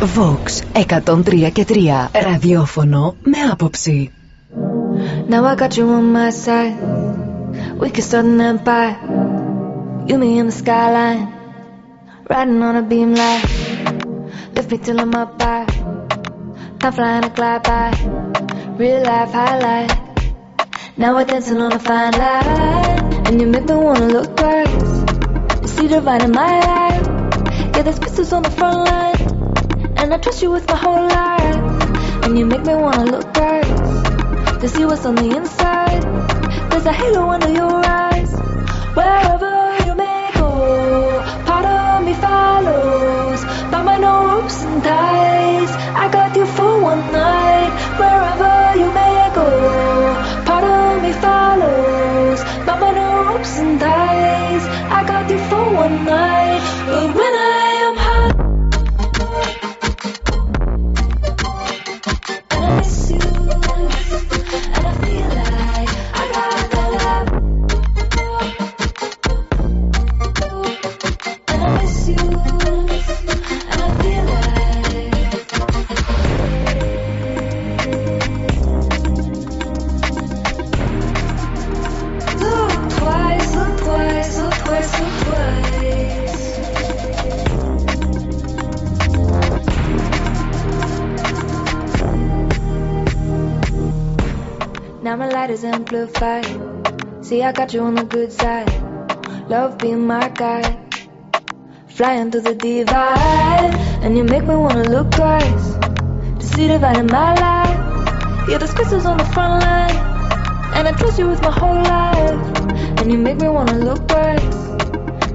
Vox 103 και 3 ραδιόφωνο με άποψη. Now I got you on my side. We can start an empire. You me in the skyline. Riding on a beam light. Lift me till I'm up high. Time flying a glide by. Real life highlight. Now we're dancing on a fine line. And you make me wanna look twice. You see the divine in my life. Yeah, there's pistols on the front line. And I trust you with my whole life. And you make me wanna look right to see what's on the inside. There's a halo under your eyes. Wherever you may go, part of me follows. By my no ropes and ties, I got you for one night. Wherever you may go, part of me follows. By my no ropes and ties, I got you for one night. Amplified. See, I got you on the good side. Love being my guide. Flying through the divide. And you make me wanna look twice. To see the light in my life. Yeah, the crystals on the front line. And I trust you with my whole life. And you make me wanna look twice.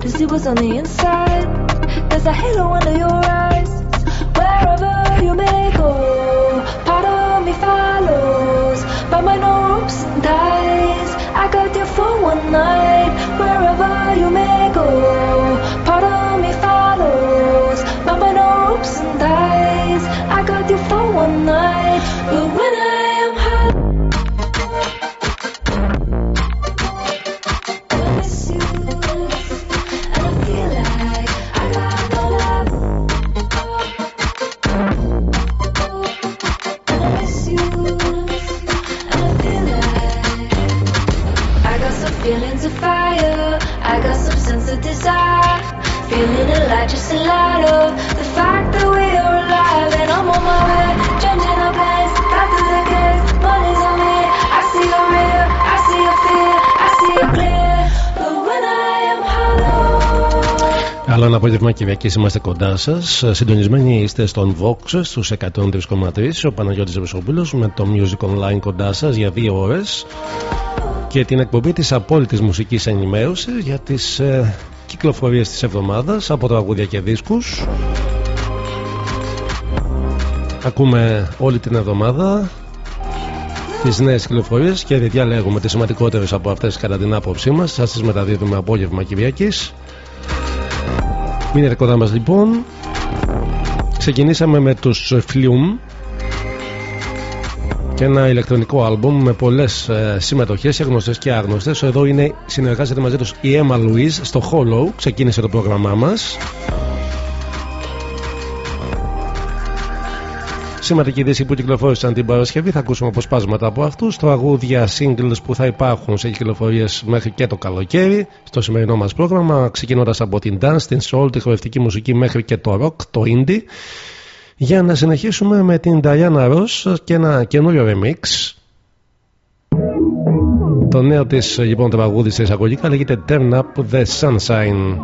To see what's on the inside. There's a halo under your eyes. Hollow. Άλλο ένα απόγευμα Κυριακή είμαστε κοντά σας. Συντονισμένοι είστε στον Vox στους 103,3. Ο Παναγιώτης Ρεσόπουλο με το Music Online κοντά σας για δύο ώρες. Και την εκπομπή της απόλυτης μουσικής ενημέρωσης για τις ε, κυκλοφορίες της εβδομάδας από τραγούδια και δίσκους Ακούμε όλη την εβδομάδα τις νέες κυκλοφορίες και διαλέγουμε τις σημαντικότερες από αυτές κατά την άποψή μας. Σας τις μεταδίδουμε απόγευμα Κυριακή. Μείνετε κοντά μας λοιπόν. Ξεκινήσαμε με τους Flume και ένα ηλεκτρονικό άλμπουμ με πολλές ε, συμμετοχές γνωστές και άγνωστες. Εδώ είναι, συνεργάζεται μαζί τους η Emma Louise στο Hollow. Ξεκίνησε το πρόγραμμά μας Σημαντική δίσκοι που κυκλοφόρησαν την Παρασκευή θα ακούσουμε αποσπάσματα από αυτούς. Τραγούδια singles που θα υπάρχουν σε κυκλοφορίες μέχρι και το καλοκαίρι στο σημερινό μας πρόγραμμα. Ξεκινώντας από την dance, την soul, τη χορευτική μουσική μέχρι και το rock, το indie. Για να συνεχίσουμε με την Diana Ross και ένα καινούριο remix. Το νέο της λοιπόν τραγούδι σε εισαγωγικά λέγεται Turn Up the Sunshine.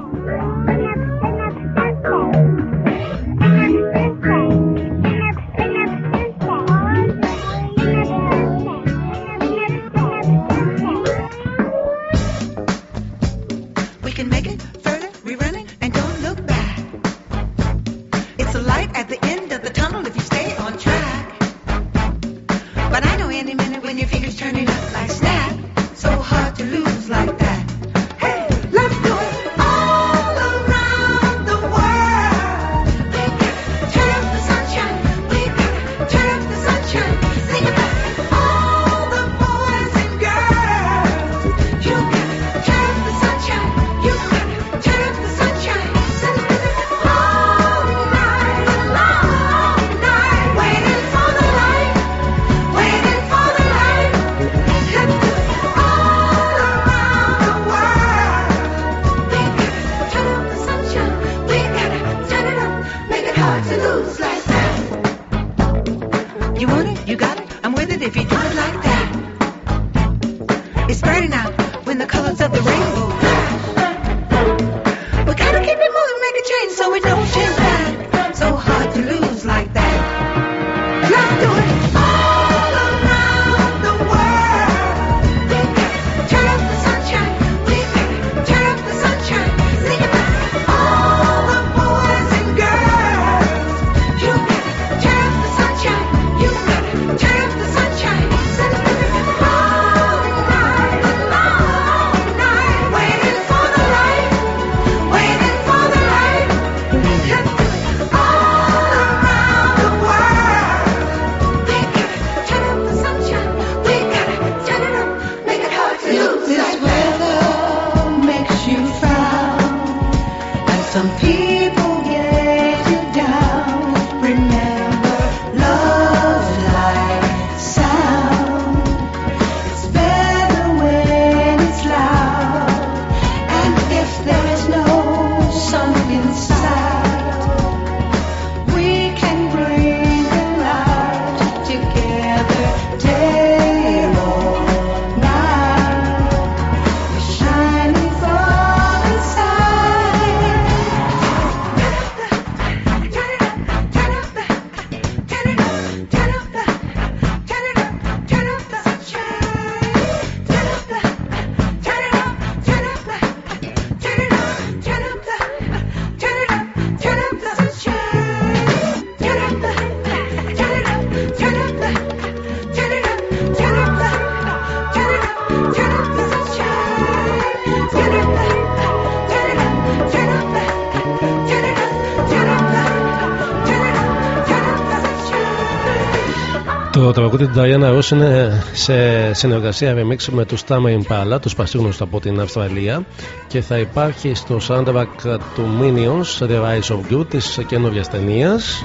Το τραγούδι του Diana Ross είναι σε συνεργασία remix με τους Tama Impala, τους πασίγνωστου από την Αυστραλία και θα υπάρχει στο soundtrack του Minions The Rise of Good της καινούργιας ταινίας.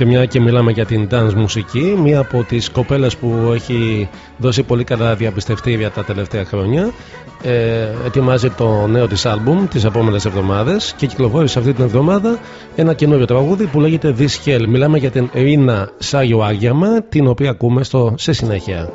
Και μια και μιλάμε για την dance μουσική, μία από τις κοπέλες που έχει δώσει πολύ καλά διαπιστευτήρια τα τελευταία χρόνια ε, ετοιμάζει το νέο της άλμπουμ τις επόμενες εβδομάδες και κυκλοφόρησε αυτή την εβδομάδα ένα καινούριο τραγούδι που λέγεται This Hell. Μιλάμε για την Ρίνα Σάγιο Άγιαμα την οποία ακούμε στο σε συνέχεια.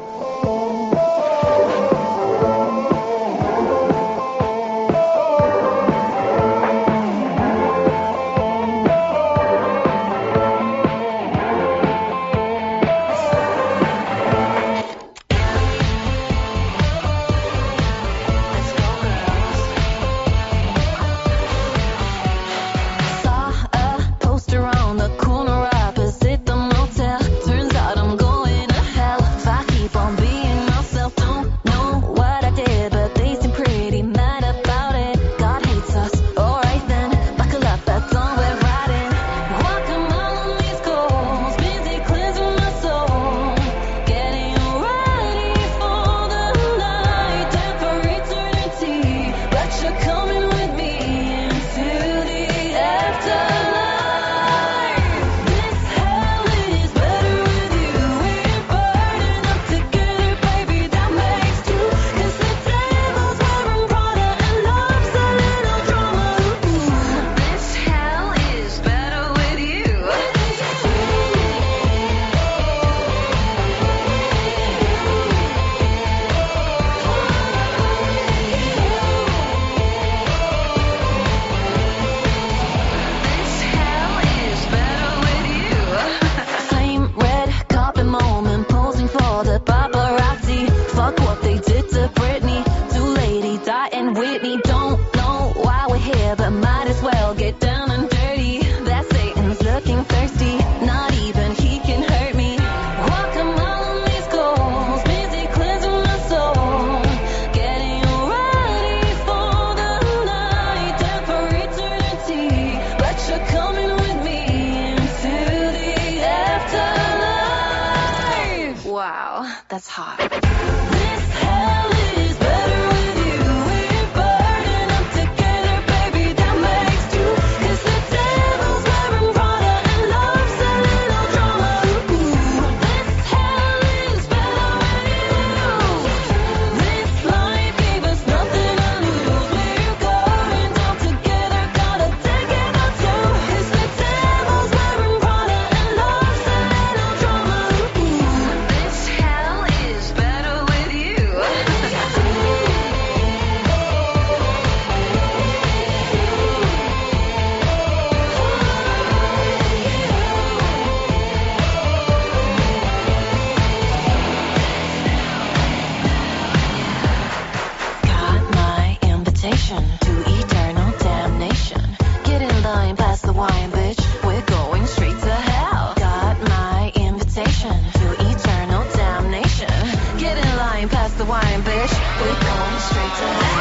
We're going straight to hell.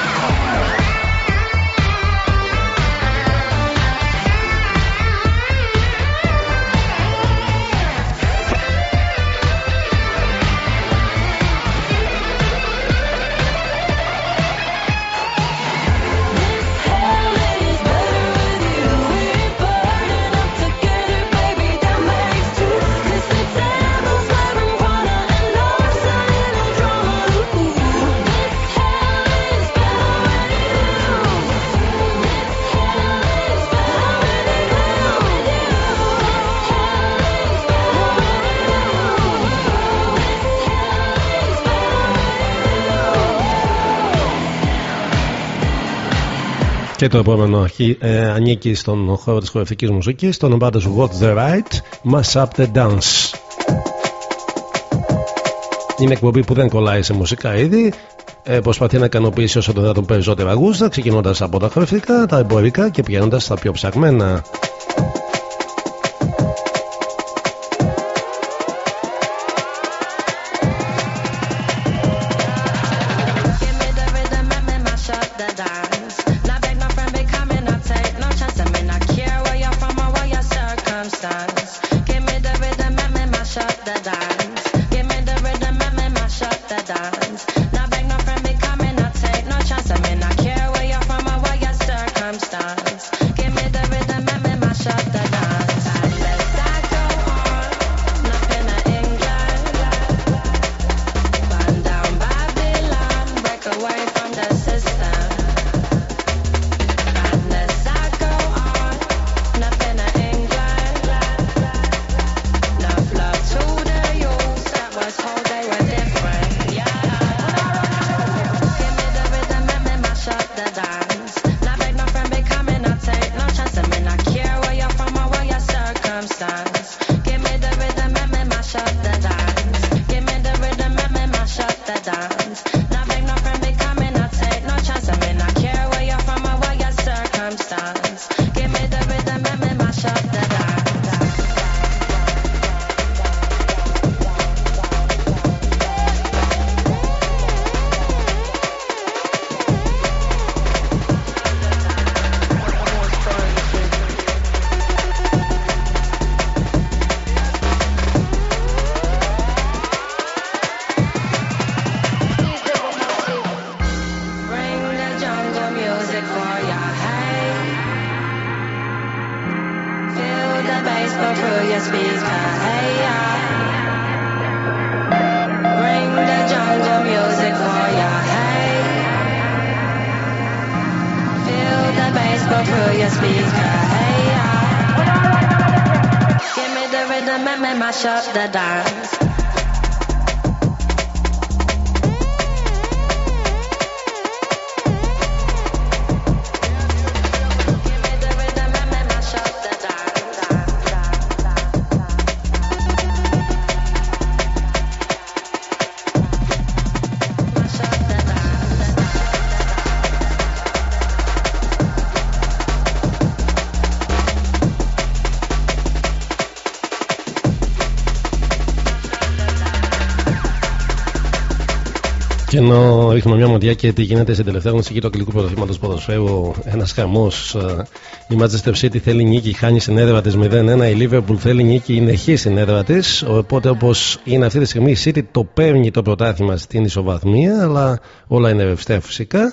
Και το επόμενο ε, ανήκει στον χώρο της χορευτικής μουσικής το ονομάται του What's the Right Mash Up the Dance. Είναι εκπομπή που δεν κολλάει σε μουσικά είδη ε, προσπαθεί να ικανοποιήσει όσο το δυνατόν περισσότερα γούστα ξεκινώντας από τα χορευτικά, τα εμπορικά και πηγαίνοντας στα πιο ψαγμένα Και ενώ ρίχνουμε μια μοντιά και τι γίνεται στην τελευταία γνωστική του αγγλικού πρωταθλήματος ποδοσφαίρου, ένας χαμός. Ε, η Manchester City θέλει νίκη, χάνει στην έδρα τη 0-1. Η Liverpool θέλει νίκη, είναι χ στην έδρα της. Οπότε όπως είναι αυτή τη στιγμή η City το παίρνει το πρωτάθλημα στην ισοβαθμία, αλλά όλα είναι ρευστά φυσικά.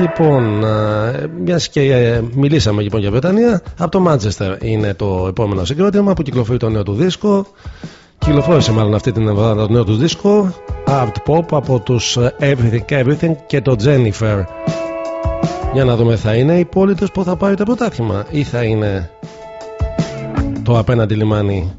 Λοιπόν, ε, μιας και ε, μιλήσαμε λοιπόν για Βρετανία, από το Manchester είναι το επόμενο συγκρότημα που κυκλοφορεί το νέο του δίσκο. Κυκλοφόρησε μάλλον αυτή την εβδομάδα το νέο τους δίσκο Art Pop από τους Everything Everything και το Jennifer. Για να δούμε θα είναι οι πόλητες που θα πάρει το πρωτάθλημα ή θα είναι το απέναντι λιμάνι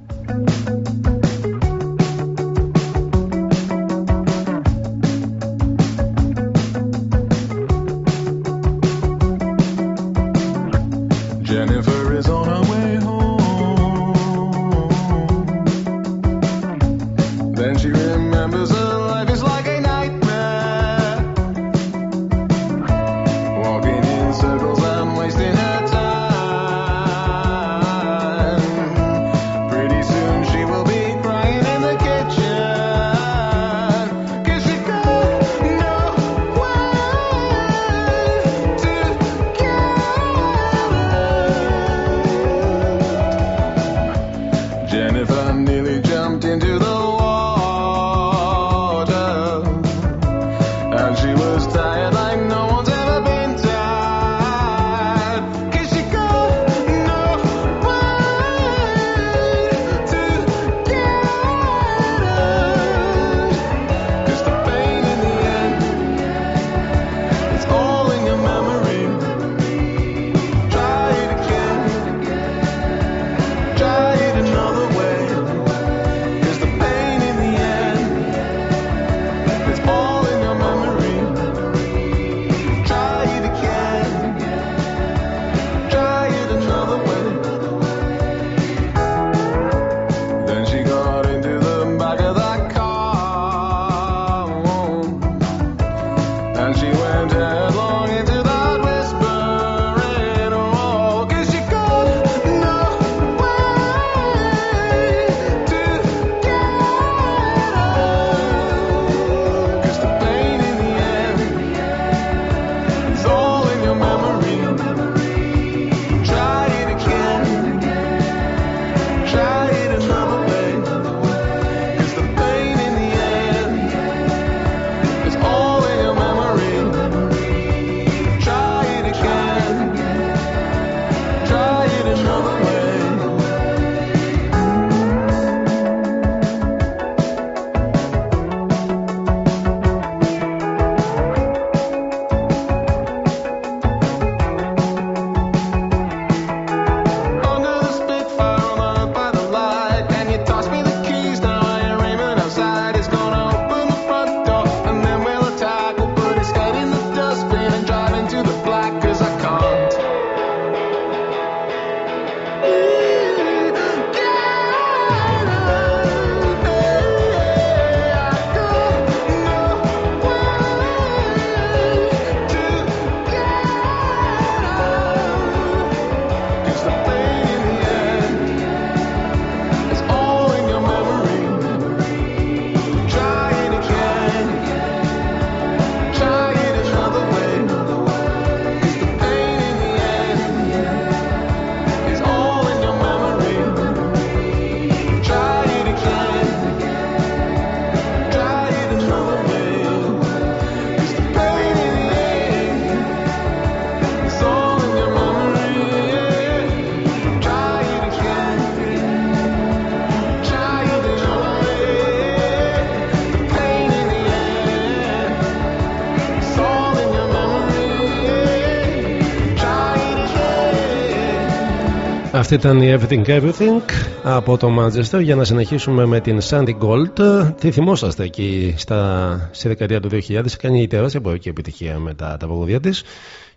Αυτή ήταν η Everything Everything από το Manchester για να συνεχίσουμε με την Sandy Gold. Τι θυμόσαστε εκεί στα, στη δεκαετία του 2000, κάνει τεράστια εμπορική επιτυχία με τα τραγουδία της.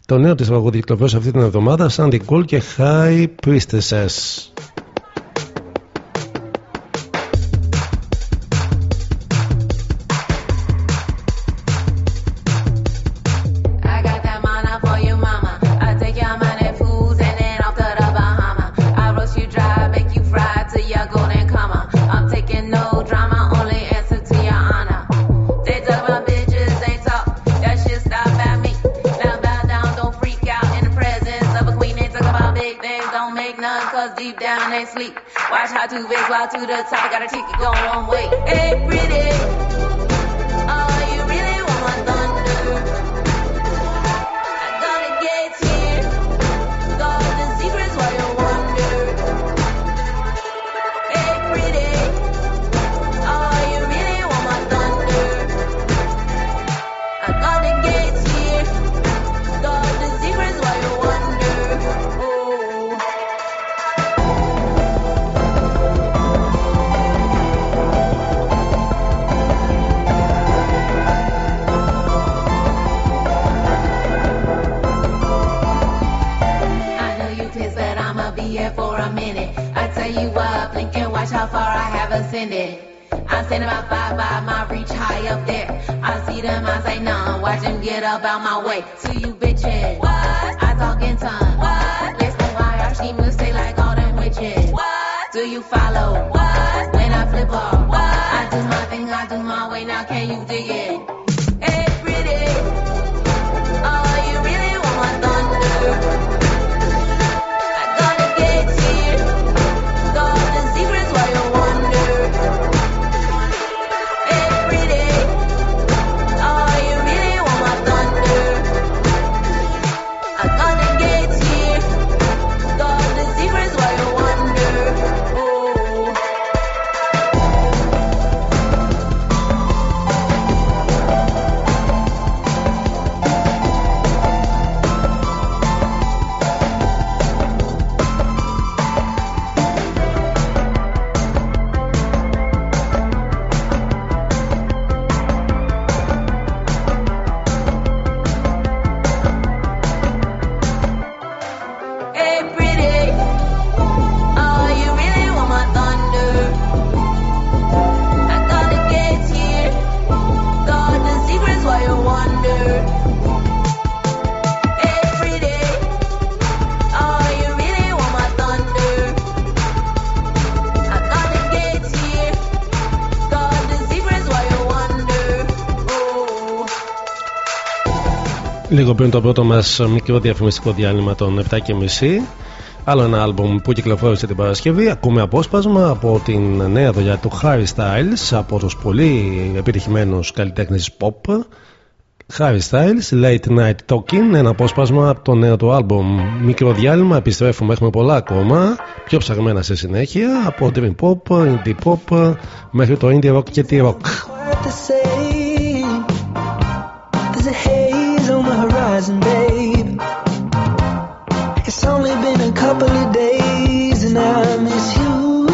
Το νέο της τραγουδί κυκλοφόρησε αυτή την εβδομάδα, Sandy Gold και High Priestesses. Λίγο πριν το πρώτο μας μικρό διαφημιστικό διάλειμμα των 7.30 Άλλο ένα άλμπουμ που κυκλοφόρησε την Παρασκευή. Ακούμε απόσπασμα από την νέα δουλειά του Harry Styles από τους πολύ επιτυχημένους καλλιτέχνες pop. Harry Styles, Late Night Talking, ένα απόσπασμα από το νέο του άλμπουμ. Μικρό διάλειμμα, επιστρέφουμε, έχουμε πολλά ακόμα. Πιο ψαγμένα σε συνέχεια από Dream Pop, Indie Pop μέχρι το Indie Rock και T-Rock. horizon, It's only been a couple of days and I miss you.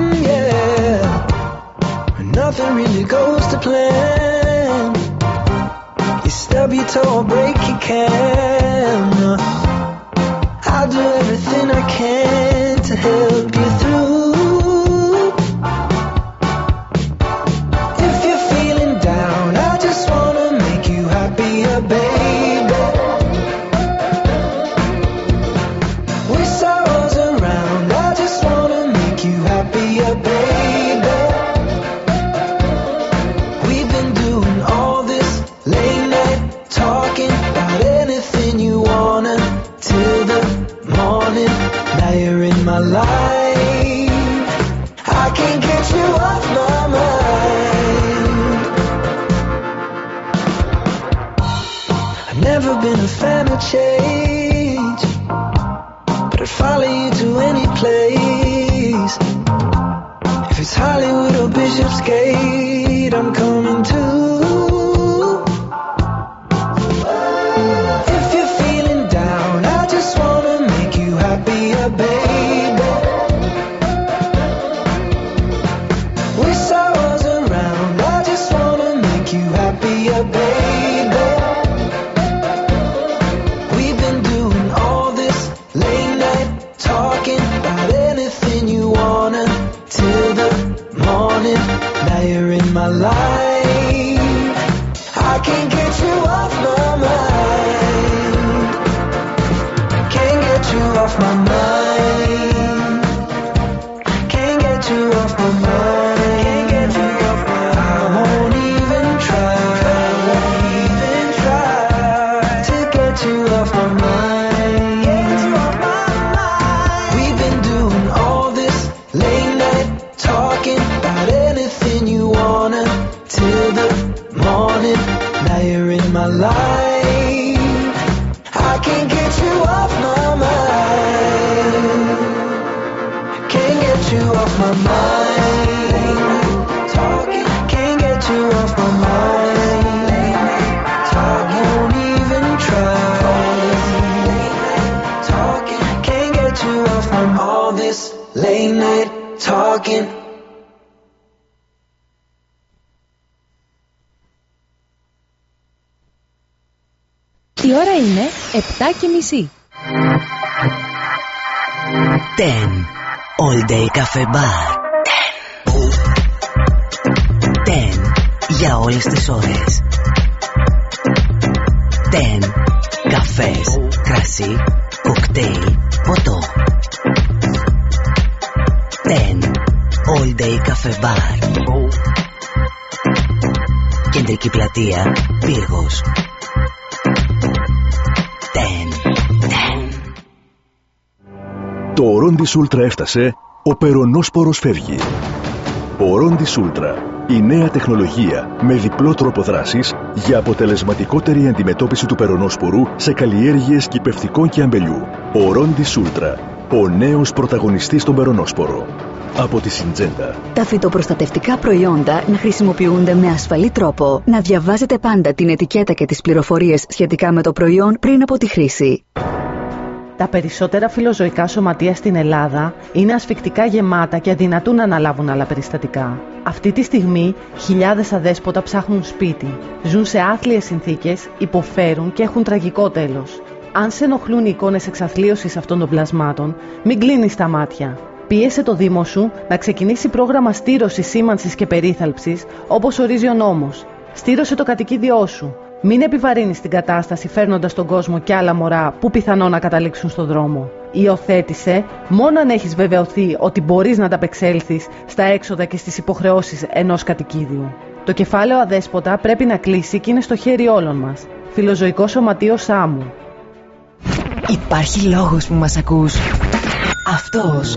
Mm, yeah, nothing really goes to plan. You stub your toe or break your can. I'll do everything I can Hollywood or Bishopsgate, talking. Η ώρα είναι 7 και μισή. 10. All Day Cafe Bar. 10. 10. Για όλες τις ώρες. 10. Καφές, κρασί, κοκτέιλ, ποτό. 10. All Day Cafe Bar. Κεντρική πλατεία, πύργος. 10. 10. Το ορόντις Ούλτρα έφτασε, ο περονόσπορος φεύγει. Ορόντις Ούλτρα, η νέα τεχνολογία με διπλό τρόπο δράσης για αποτελεσματικότερη αντιμετώπιση του περονόσπορου σε καλλιέργειες κυπευτικών και αμπελιού. Ορόντις Ούλτρα, ο νέος πρωταγωνιστής στον περονόσπορο. Από τη Συντζέντα. Τα φυτοπροστατευτικά προϊόντα να χρησιμοποιούνται με ασφαλή τρόπο. Να διαβάζετε πάντα την ετικέτα και τις πληροφορίες σχετικά με το προϊόν πριν από τη χρήση. Τα περισσότερα φιλοζωικά σωματεία στην Ελλάδα είναι ασφικτικά γεμάτα και αδυνατούν να αναλάβουν άλλα περιστατικά. Αυτή τη στιγμή χιλιάδες αδέσποτα ψάχνουν σπίτι, ζουν σε άθλιες συνθήκες, υποφέρουν και έχουν τραγικό τέλος. Αν σε ενοχλούν οι εικόνες εξαθλίωσης αυτών των πλασμάτων, μην κλείνεις τα μάτια. Πίεσε το Δήμο σου να ξεκινήσει πρόγραμμα στήρωσης, σήμανσης και περίθαλψης όπως ορίζει ο νόμος. Στήρωσε το κατοικίδιό σου. Μην επιβαρύνεις την κατάσταση φέρνοντας τον κόσμο και άλλα μωρά που πιθανόν να καταλήξουν στον δρόμο. Υιοθέτησε μόνο αν έχεις βεβαιωθεί ότι μπορείς να ανταπεξέλθεις στα έξοδα και στις υποχρεώσεις ενός κατοικίδιου. Το κεφάλαιο αδέσποτα πρέπει να κλείσει και είναι στο χέρι όλων μας. Φιλοζωικός Σωματείος Σάμου. Υπάρχει λόγος που μας ακούς. Αυτός.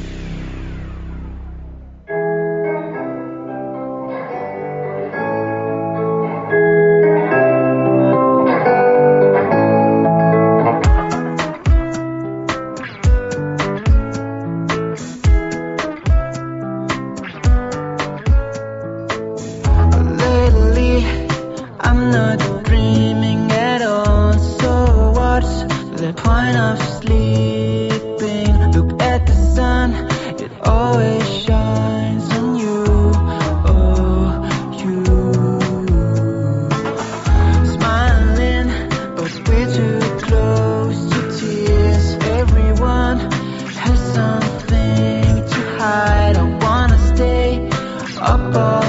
apa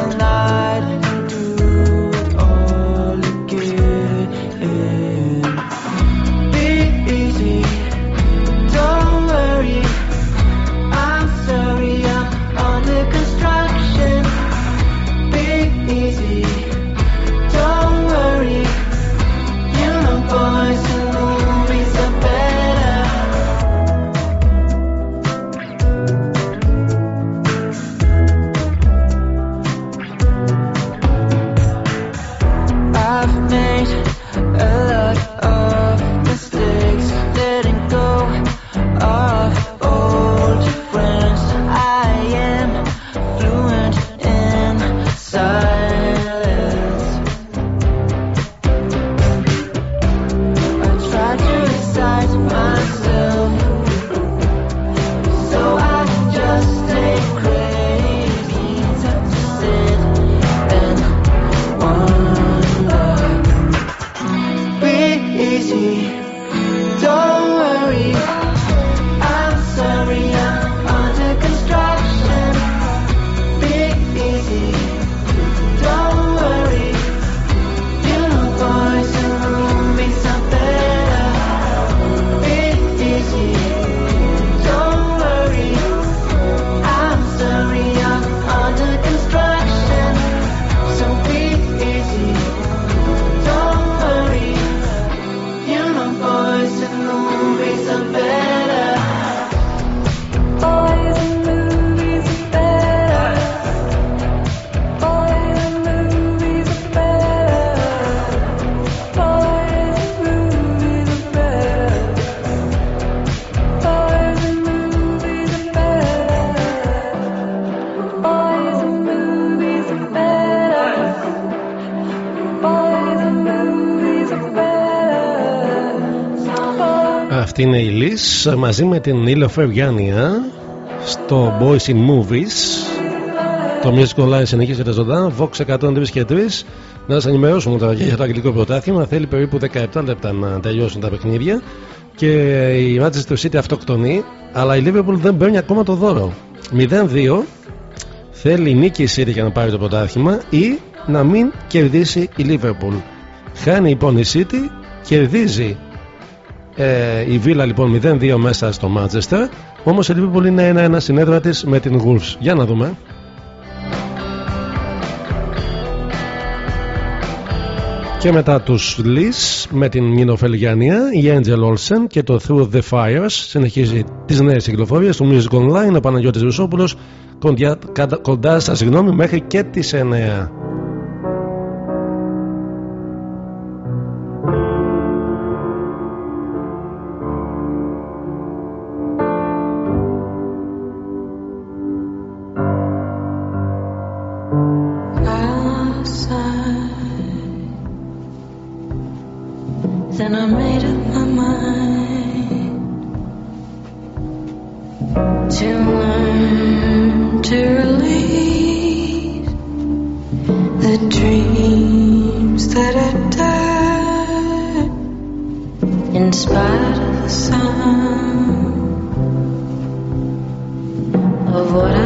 Liz μαζί με την Ήλιο Φευγιάννια στο Boys in Movies. Το Music Online συνεχίζεται ζωντανά. Vox 103 και 3. Να σας ενημερώσουμε τώρα για το αγγλικό πρωτάθλημα. Θέλει περίπου 17 λεπτά να τελειώσουν τα παιχνίδια. Και η Manchester City αυτοκτονεί, αλλά η Liverpool δεν παίρνει ακόμα το δώρο. 0-2. Θέλει νίκη η City για να πάρει το πρωτάθλημα ή να μην κερδίσει η Liverpool. Χάνει λοιπόν η City, κερδίζει ε, η Βίλα λοιπόν 0-2 μέσα στο Manchester. Όμως η Liverpool είναι 1-1 στην έδρα της με την Wolves. Για να δούμε. Και μετά τους Liz με την Νίνο Φελγιανία, η Angel Olsen και το Through the Fires συνεχίζει τις νέες κυκλοφορίες του Music Online, ο Παναγιώτης Ρουσόπουλος κοντά, κοντά στα συγγνώμη μέχρι και τις 9. Spite of the sound of what I'd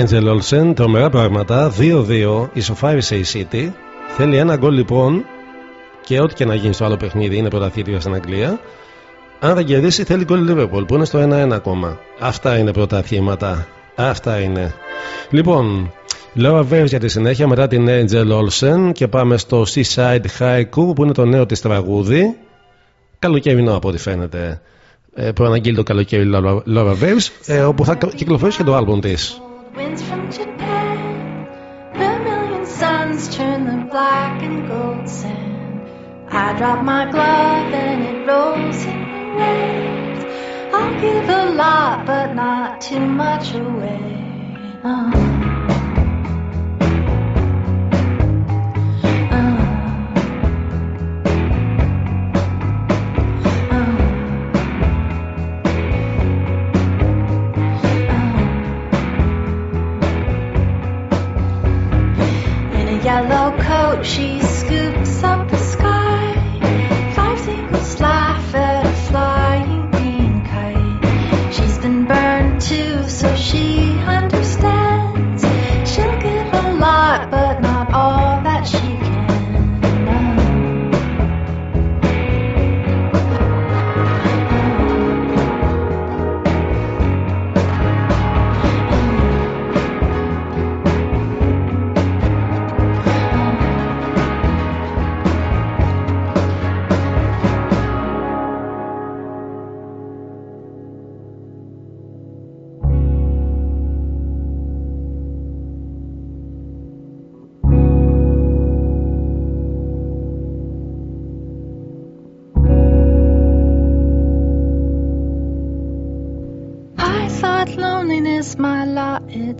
Angel Olsen, τρομερά πράγματα. 2-2 ισοφάρισε η City. Θέλει ένα γκολ λοιπόν και ό,τι και να γίνει στο άλλο παιχνίδι είναι πρωταθλήτρια στην Αγγλία. Αν δεν κερδίσει, θέλει γκολ Liverpool που είναι στο 1-1 ακόμα. Αυτά είναι πρωταθλήματα. Αυτά είναι. Λοιπόν, Laura Waves για τη συνέχεια μετά την Angel Olsen και πάμε στο Seaside Haiku που είναι το νέο της τραγούδι. Καλοκαιρινό από ό,τι φαίνεται. Ε, προαναγγείλει το καλοκαίρι Laura Waves, ε, όπου θα κυκλοφορήσει και το άλμπον Winds from Japan, the million suns turn the black and gold sand. I drop my glove and it rolls in the waves. I'll give a lot, but not too much away. Oh. Yellow coat, she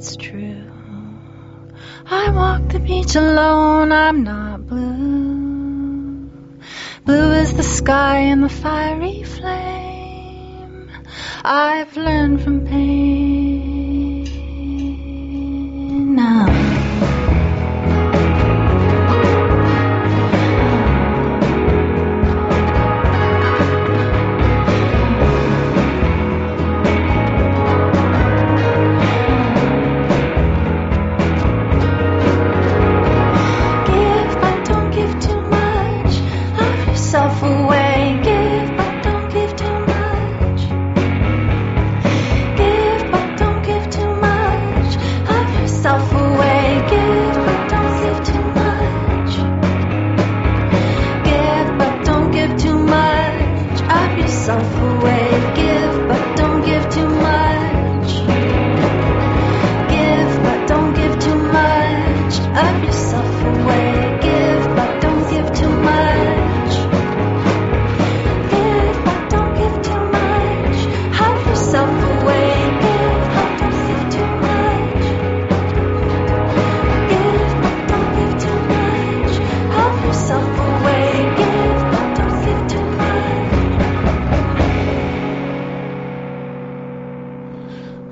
it's true. I walk the beach alone, I'm not blue. Blue is the sky and the fiery flame. I've learned from pain now.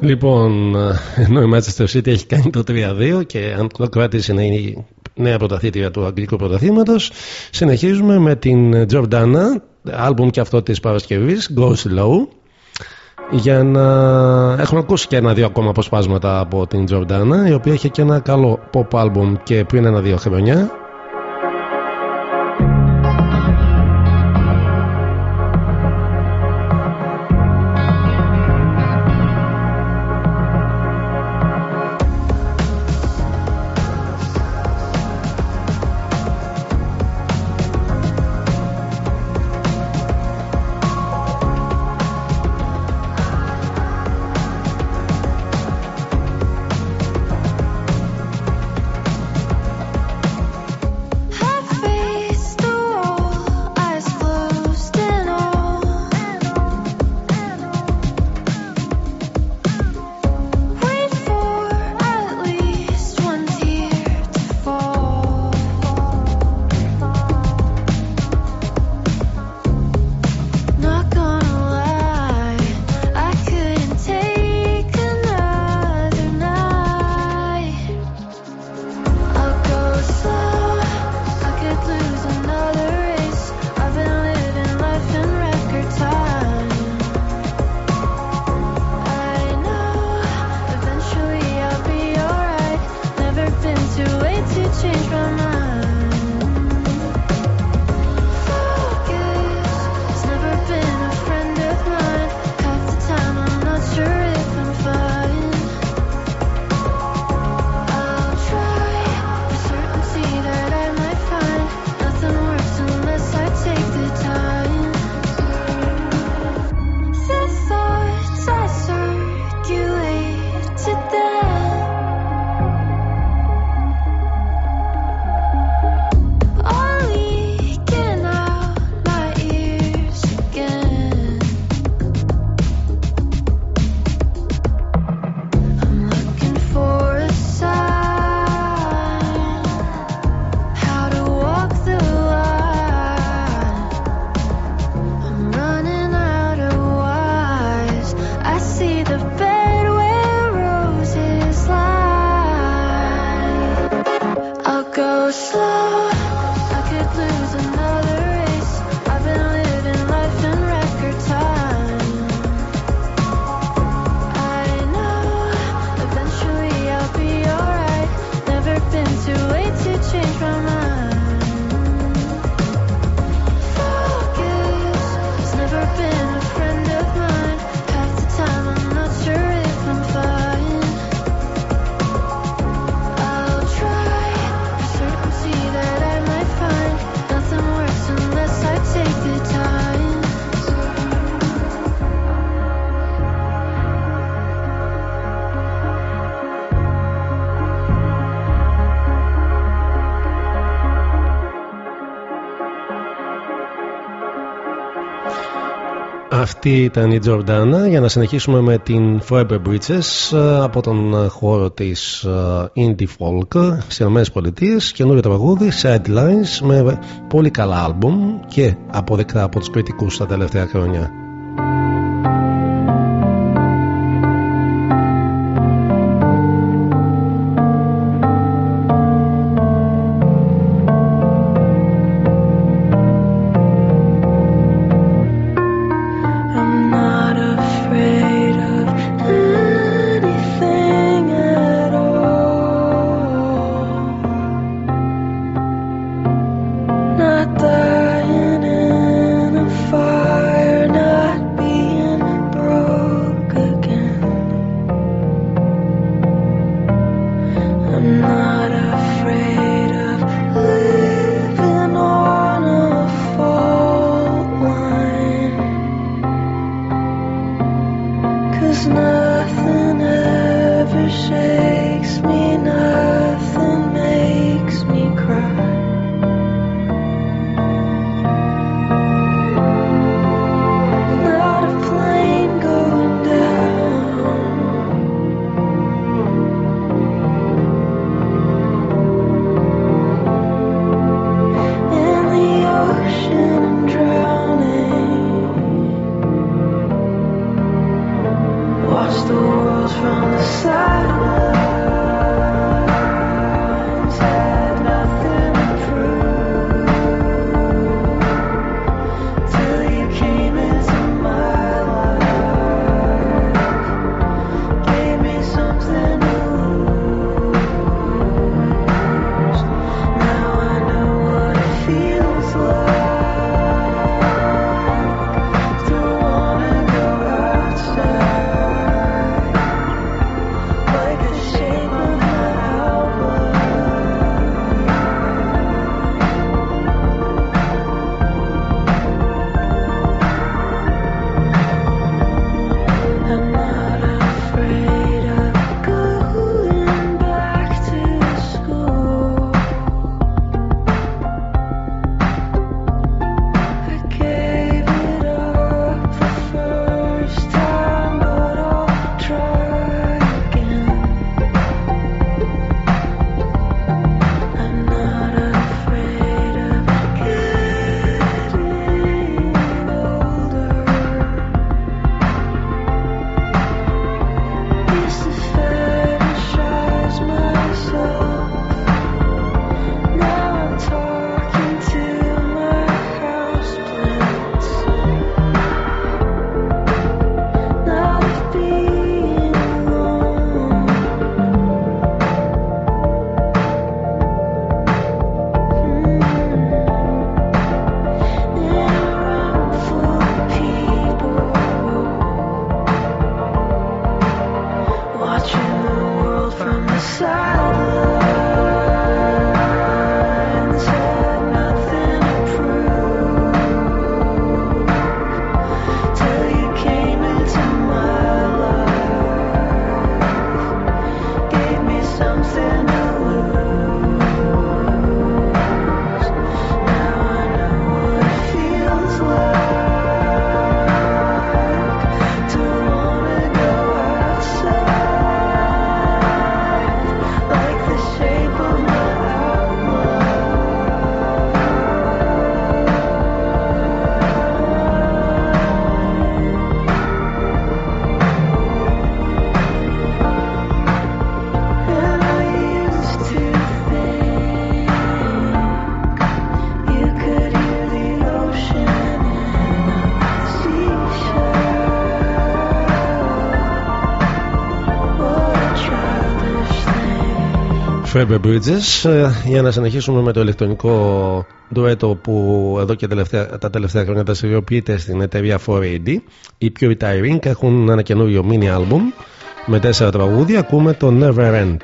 Λοιπόν, ενώ η Manchester City έχει κάνει το 3-2 και αν το κράτησε να είναι η νέα πρωταθλήτρια του Αγγλικού Πρωταθλήματος, συνεχίζουμε με την Jordana, άλμπουμ και αυτό της Παρασκευής, Go Slow, για να έχουμε ακούσει και ένα-δύο ακόμα αποσπάσματα από την Jordana, η οποία είχε και ένα καλό pop album και πριν ένα-δύο χρόνια. Αυτή ήταν η Τζορντάνα για να συνεχίσουμε με την Forever Bridges ε, από τον ε, χώρο της ε, Indie Folk στις Ηνωμένες Πολιτείες καινούριο τραγούδι Sidelines με πολύ καλά άλμπουμ και αποδεκτά από τους κριτικούς τα τελευταία χρόνια. Phoebe Bridges ε, για να συνεχίσουμε με το ηλεκτρονικό ντουέτο που εδώ και τελευταία, τα τελευταία χρόνια δραστηριοποιείται στην εταιρεία 4AD. Οι πιο retiring έχουν ένα καινούριο mini album με τέσσερα τραγούδια. Ακούμε το Never End.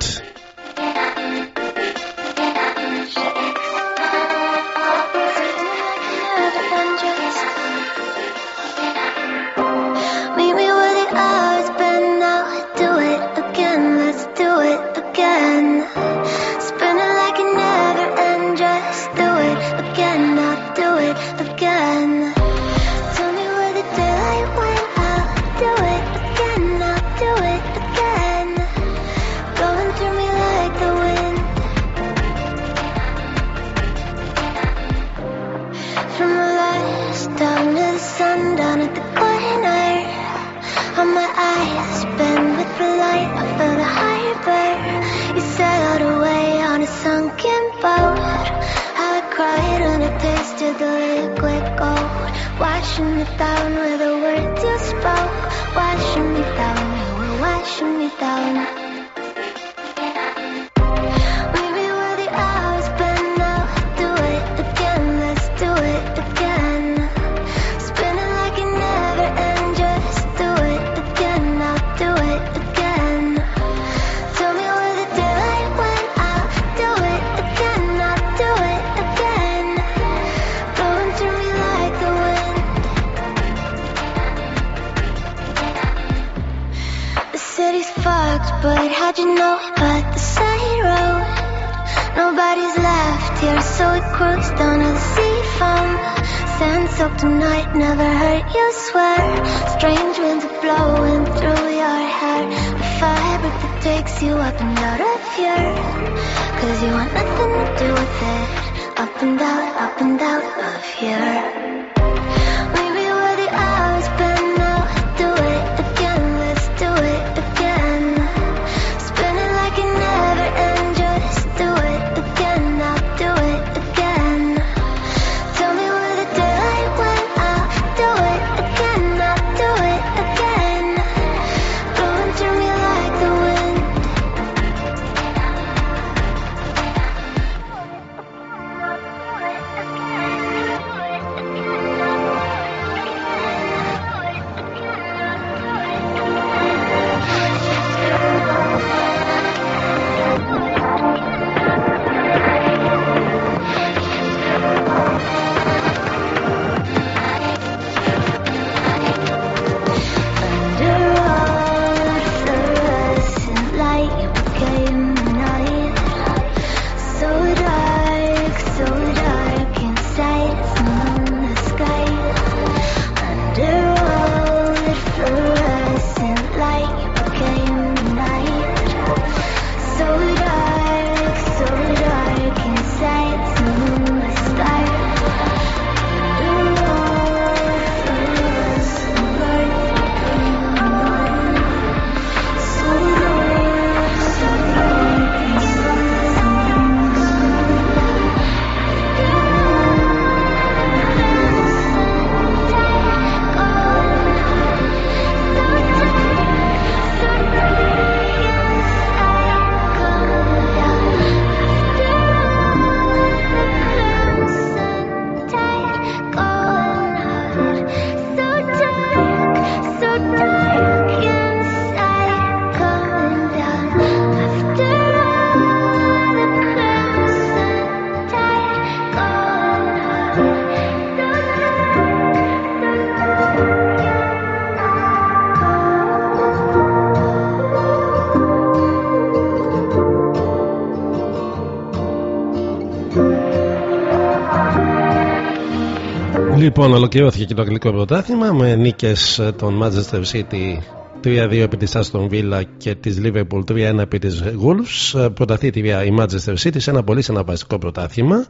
Ολοκληρώθηκε και το αγγλικό πρωτάθλημα με νίκες των Manchester City 3-2 επί της Aston Villa και της Liverpool 3-1 επί της Wolves. Πρωταθλήτρια η Manchester City σε ένα πολύ συναρπαστικό πρωτάθλημα.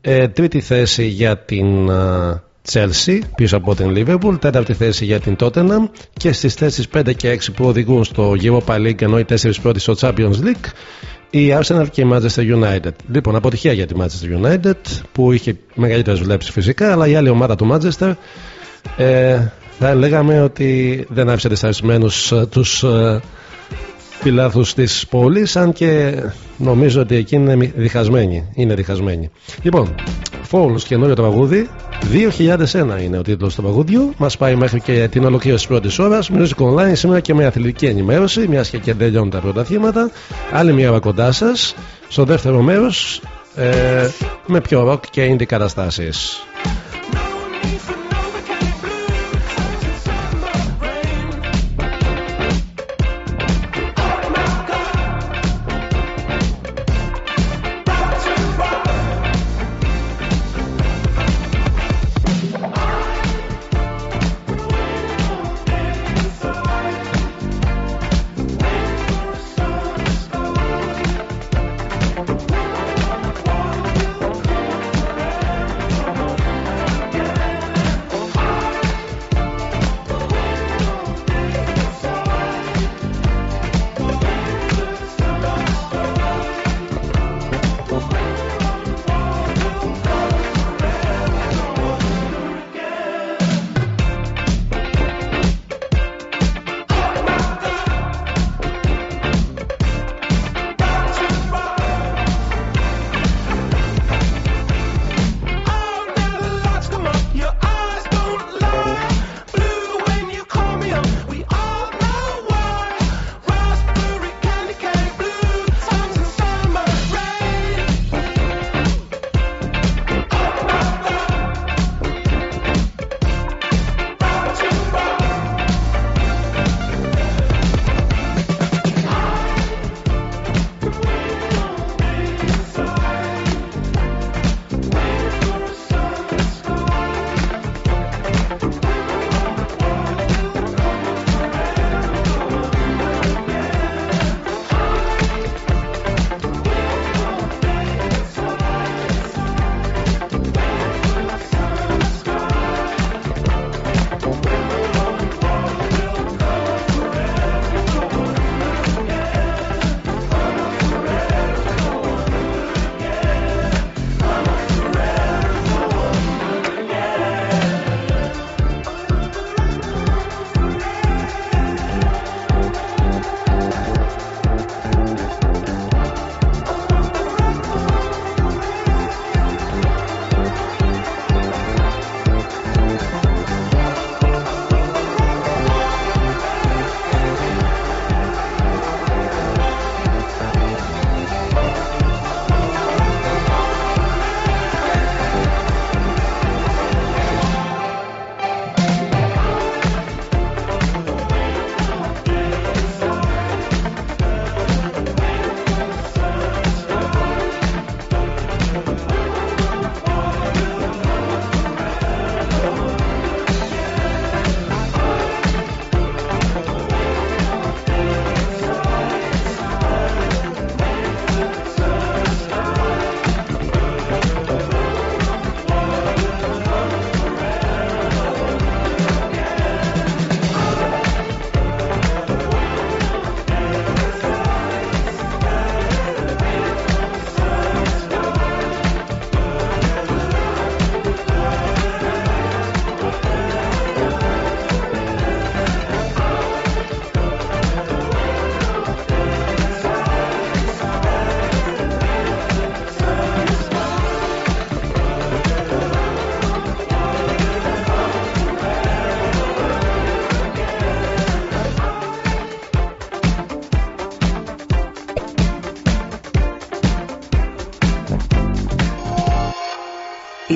Ε, τρίτη θέση για την uh, Chelsea πίσω από την Liverpool. Τέταρτη θέση για την Tottenham. Και στις θέσεις 5 και 6 που οδηγούν στο Europa League ενώ οι 4 πρώτοι στο Champions League η Arsenal και η Manchester United. Λοιπόν, αποτυχία για τη Manchester United που είχε μεγαλύτερες βλέψεις φυσικά, αλλά η άλλη ομάδα του Manchester ε, θα λέγαμε ότι δεν άφησε δυσαρεσμένου τους ε, φιλάθου της πόλης, αν και νομίζω ότι εκείνη είναι διχασμένη. Είναι διχασμένη. Λοιπόν, Falls καινούριο τραγούδι. 2001 είναι ο τίτλος του τραγουδιού. Μας πάει μέχρι και την ολοκλήρωση της πρώτης ώρας. Music Online σήμερα και με αθλητική ενημέρωση, μιας και και τελειώνουν τα πρωταθλήματα. Άλλη μια ώρα κοντά σας. Στο δεύτερο μέρος ε, με πιο rock και indie καταστάσεις.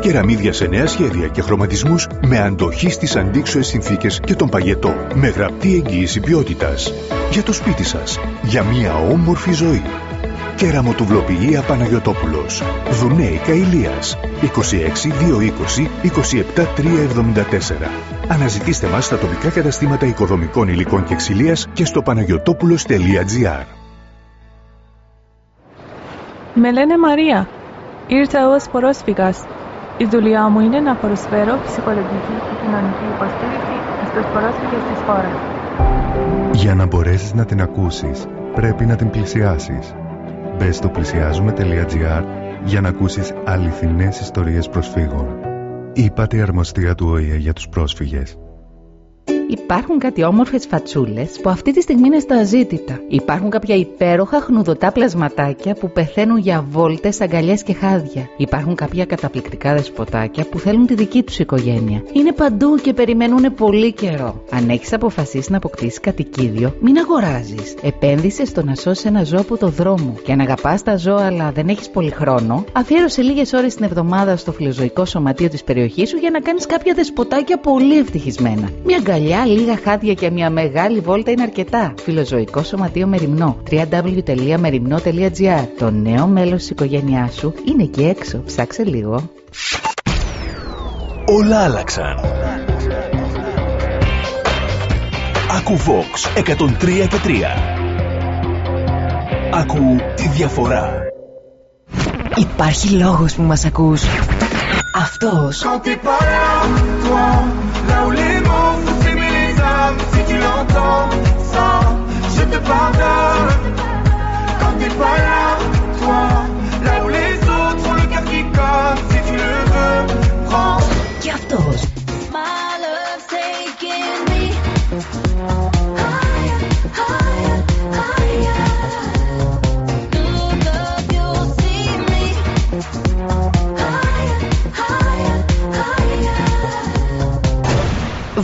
Κεραμίδια σε νέα σχέδια και χρωματισμούς με αντοχή στις αντίξωες συνθήκες και τον παγετό. Με γραπτή εγγύηση ποιότητας. Για το σπίτι σας. Για μια όμορφη ζωή. Κεραμοτουβλοποιία Παναγιωτόπουλος. Δουνέικα Ηλίας. 26 220 27 374. Αναζητήστε μας στα τοπικά καταστήματα οικοδομικών υλικών και ξυλίας και στο παναγιωτόπουλος.gr. Με λένε Μαρία. Ήρθα ως πρόσφυγας. Η δουλειά μου είναι να προσφέρω ψυχολογική και κοινωνική υποστήριξη στους πρόσφυγες της χώρας. Για να μπορέσεις να την ακούσεις, πρέπει να την πλησιάσεις. Μπες στο πλησιάζουμε.gr για να ακούσεις αληθινές ιστορίες προσφύγων. Είπατε η αρμοστία του ΟΗΕ για τους πρόσφυγες. Υπάρχουν κάτι όμορφες φατσούλες που αυτή τη στιγμή είναι στα αζήτητα. Υπάρχουν κάποια υπέροχα χνουδωτά πλασματάκια που πεθαίνουν για βόλτες, αγκαλιές και χάδια. Υπάρχουν κάποια καταπληκτικά δεσποτάκια που θέλουν τη δική τους οικογένεια. Είναι παντού και περιμένουν πολύ καιρό. Αν έχεις αποφασίσει να αποκτήσεις κατοικίδιο, μην αγοράζεις. Επένδυσες στο να σώσεις ένα ζώο από το δρόμο. Και αν αγαπάς τα ζώα αλλά δεν έχεις πολύ χρόνο, αφιέρωσε λίγες ώρες την εβδομάδα στο φιλοζωικό σωματείο της περιοχής σου για να κάνεις κάποια δεσποτάκια πολύ ευτυχισμένα. Μια αγκαλιά λίγα χάδια και μια μεγάλη βόλτα είναι αρκετά. Φιλοζωικό Σωματείο Μεριμνό. www.merimno.gr Το νέο μέλος της οικογένειάς σου είναι εκεί έξω. Ψάξε λίγο. Όλα άλλαξαν. Ακού Vox 103 και 3. Ακού τη διαφορά. Υπάρχει λόγος που μας ακούς. Αυτός. Quand t'es pas là, toi, là où les mots font s'aimer les âmes, si tu l'entends, ça, je te pardonne. Quand t'es pas là, toi, là où les autres ont le cœur qui colle, si tu le veux, prends.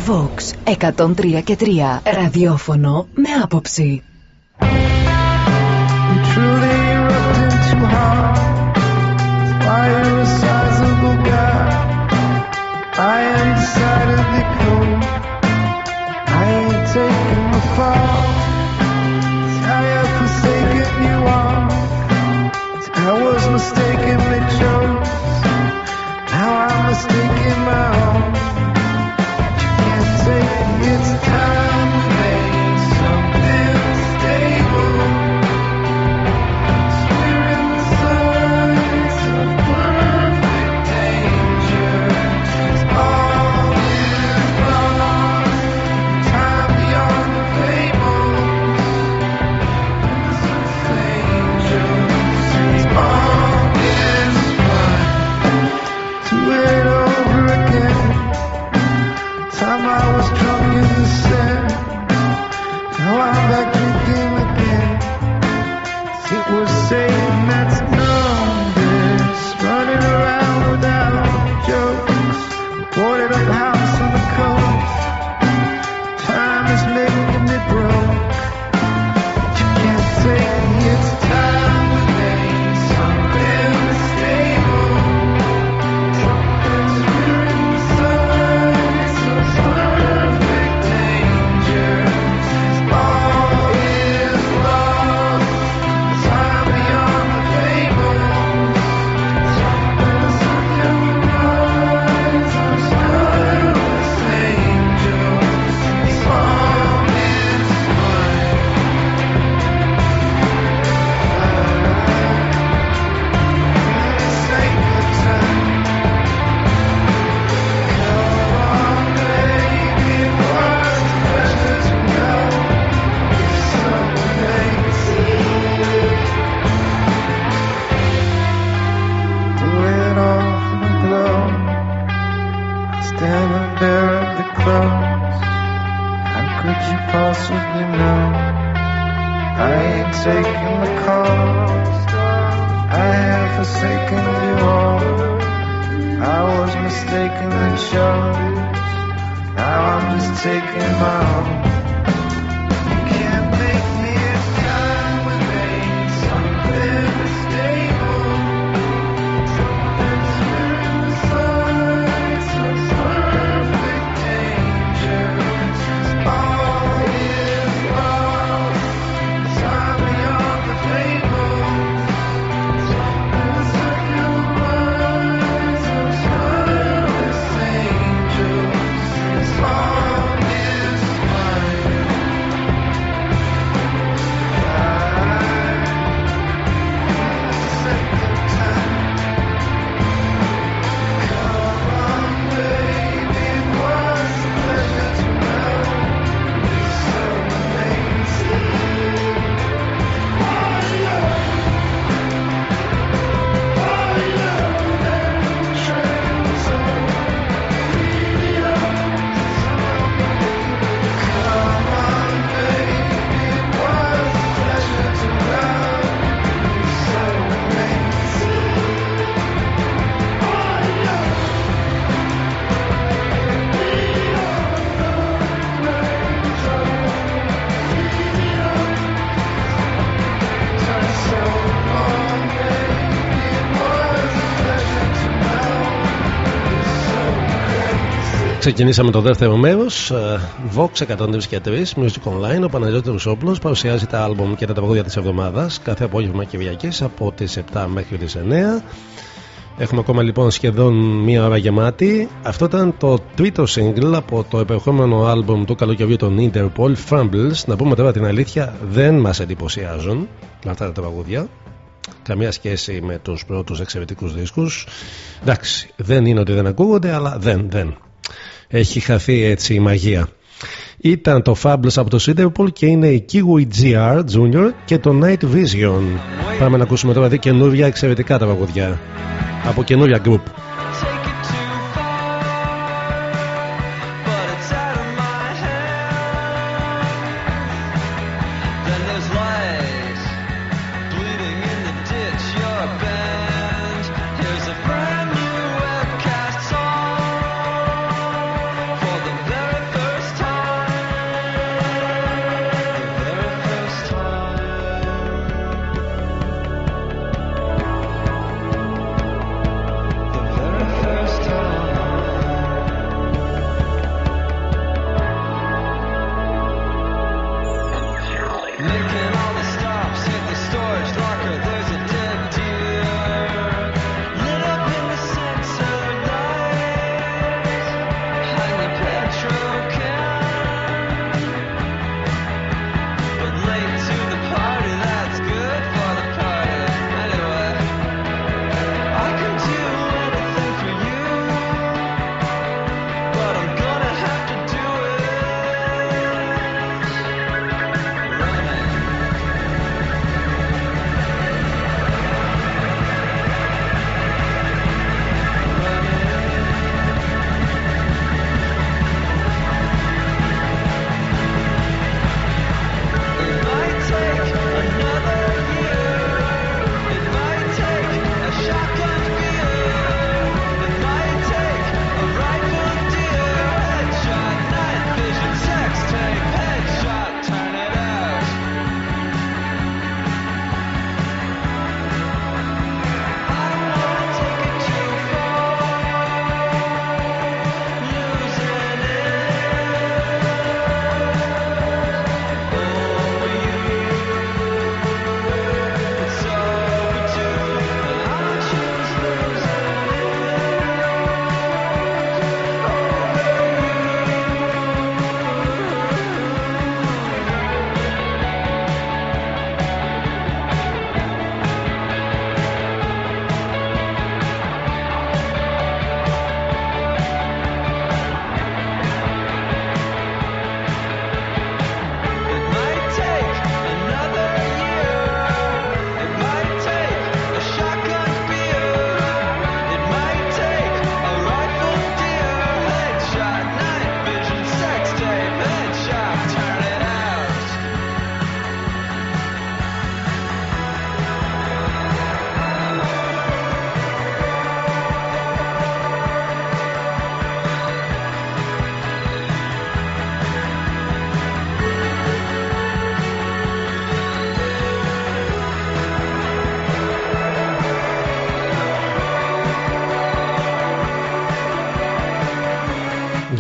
Vox 103 και 3. Ραδιόφωνο με άποψη. truly erupted too hard. Fire a sizable guy. I am decidedly cold. I ain't taking the fall. forsaken mom. Ξεκινήσαμε το δεύτερο μέρος. Vox 103 και 3, Music Online. Ο Παναγιώτης Ρουσόπουλος παρουσιάζει τα άλμπομ και τα τραγούδια της εβδομάδας κάθε απόγευμα Κυριακής από τις 7 μέχρι τις 9. Έχουμε ακόμα λοιπόν σχεδόν μία ώρα γεμάτη. Αυτό ήταν το τρίτο single από το επερχόμενο άλμπομ του καλοκαιριού των Interpol, Fumbles. Να πούμε τώρα την αλήθεια, δεν μας εντυπωσιάζουν αυτά τα τραγούδια. Καμία σχέση με τους πρώτους εξαιρετικούς δίσκους Εντάξει, δεν είναι ότι δεν ακούγονται, αλλά δεν, δεν. Έχει χαθεί έτσι η μαγεία. Ήταν το Fabulous από το Interpol και είναι η Kiwi GR Junior και το Night Vision. Πάμε να ακούσουμε τώρα δει καινούργια εξαιρετικά τα τραγουδιά από καινούρια group.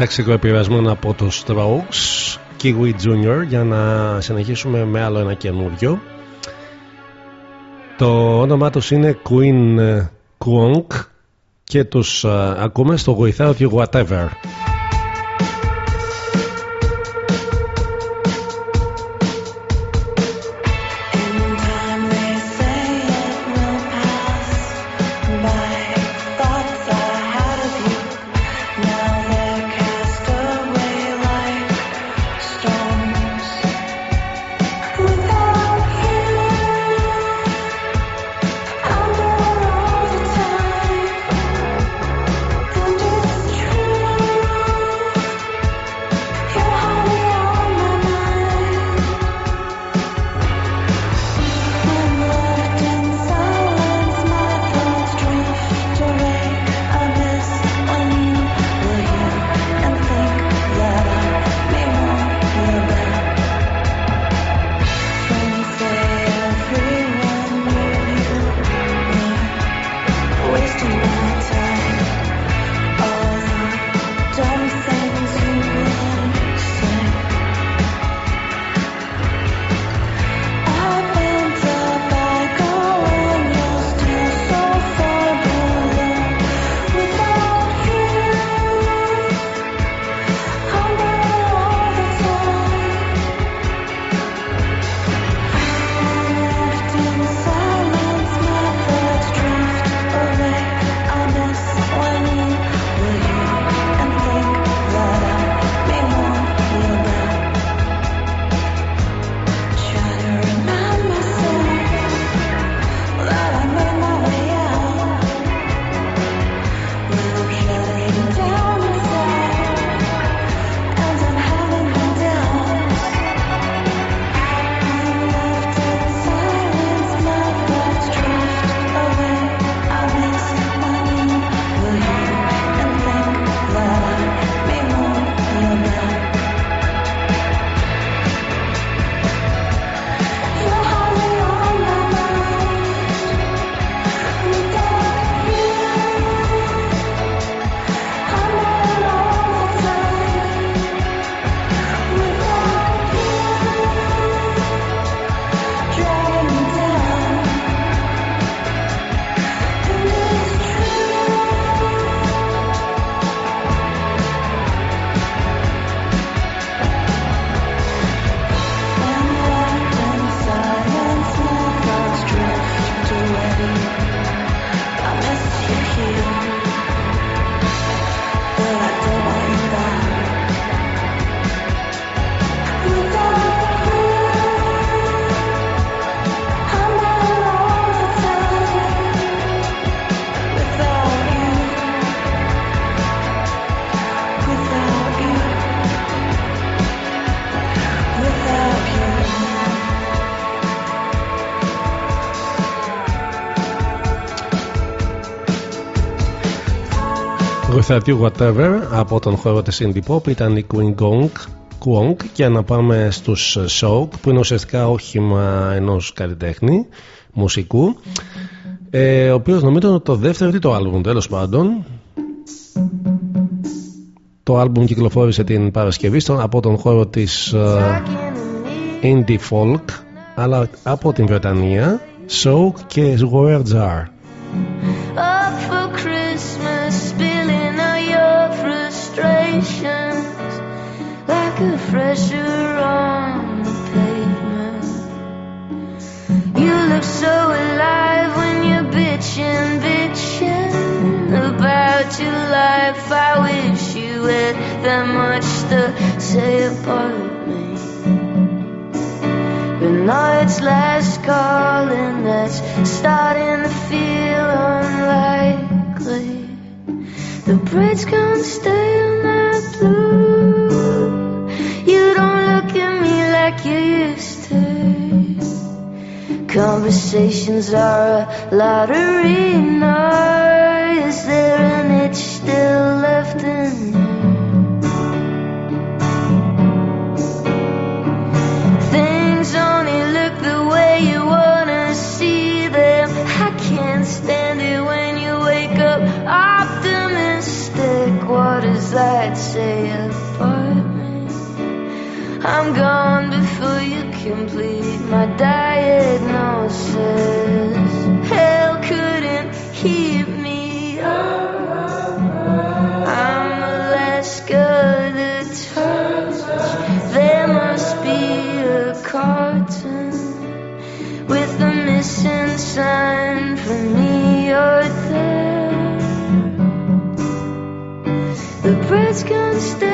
Εντάξει, εγώ από το Strokes, Kiwi Junior, για να συνεχίσουμε με άλλο ένα καινούριο. Το όνομά τους είναι Queen Kwonk και τους ακούμε στο Without You Whatever. Without You Whatever από τον χώρο της Indie Pop. Ήταν η Queen Gong Kwong. Και να πάμε στους Show που είναι ουσιαστικά όχημα ενός καλλιτέχνη μουσικού. Ε, ο οποίος νομίζω είναι το δεύτερο ή το άλμπουμ τέλος πάντων. Το άλμπουμ κυκλοφόρησε την Παρασκευή στον, από τον χώρο της uh, Indie Folk αλλά από την Βρετανία. Show και Words Are fresher on the pavement. You look so alive when you're bitching, bitching about your life. I wish you had that much to say about me. But night's last calling that's starting to feel unlikely. The bread's gonna stay on that blue. You don't look at me like you used to. Conversations are a lottery. No, is there an itch still left in you? Things only look the way you wanna see them. I can't stand it when you wake up optimistic. What does that say? I'm gone before you complete my diagnosis. Hell couldn't keep me up. I'm Alaska the touch. There must be a carton with a missing sign for me or there. The bread's gonna stay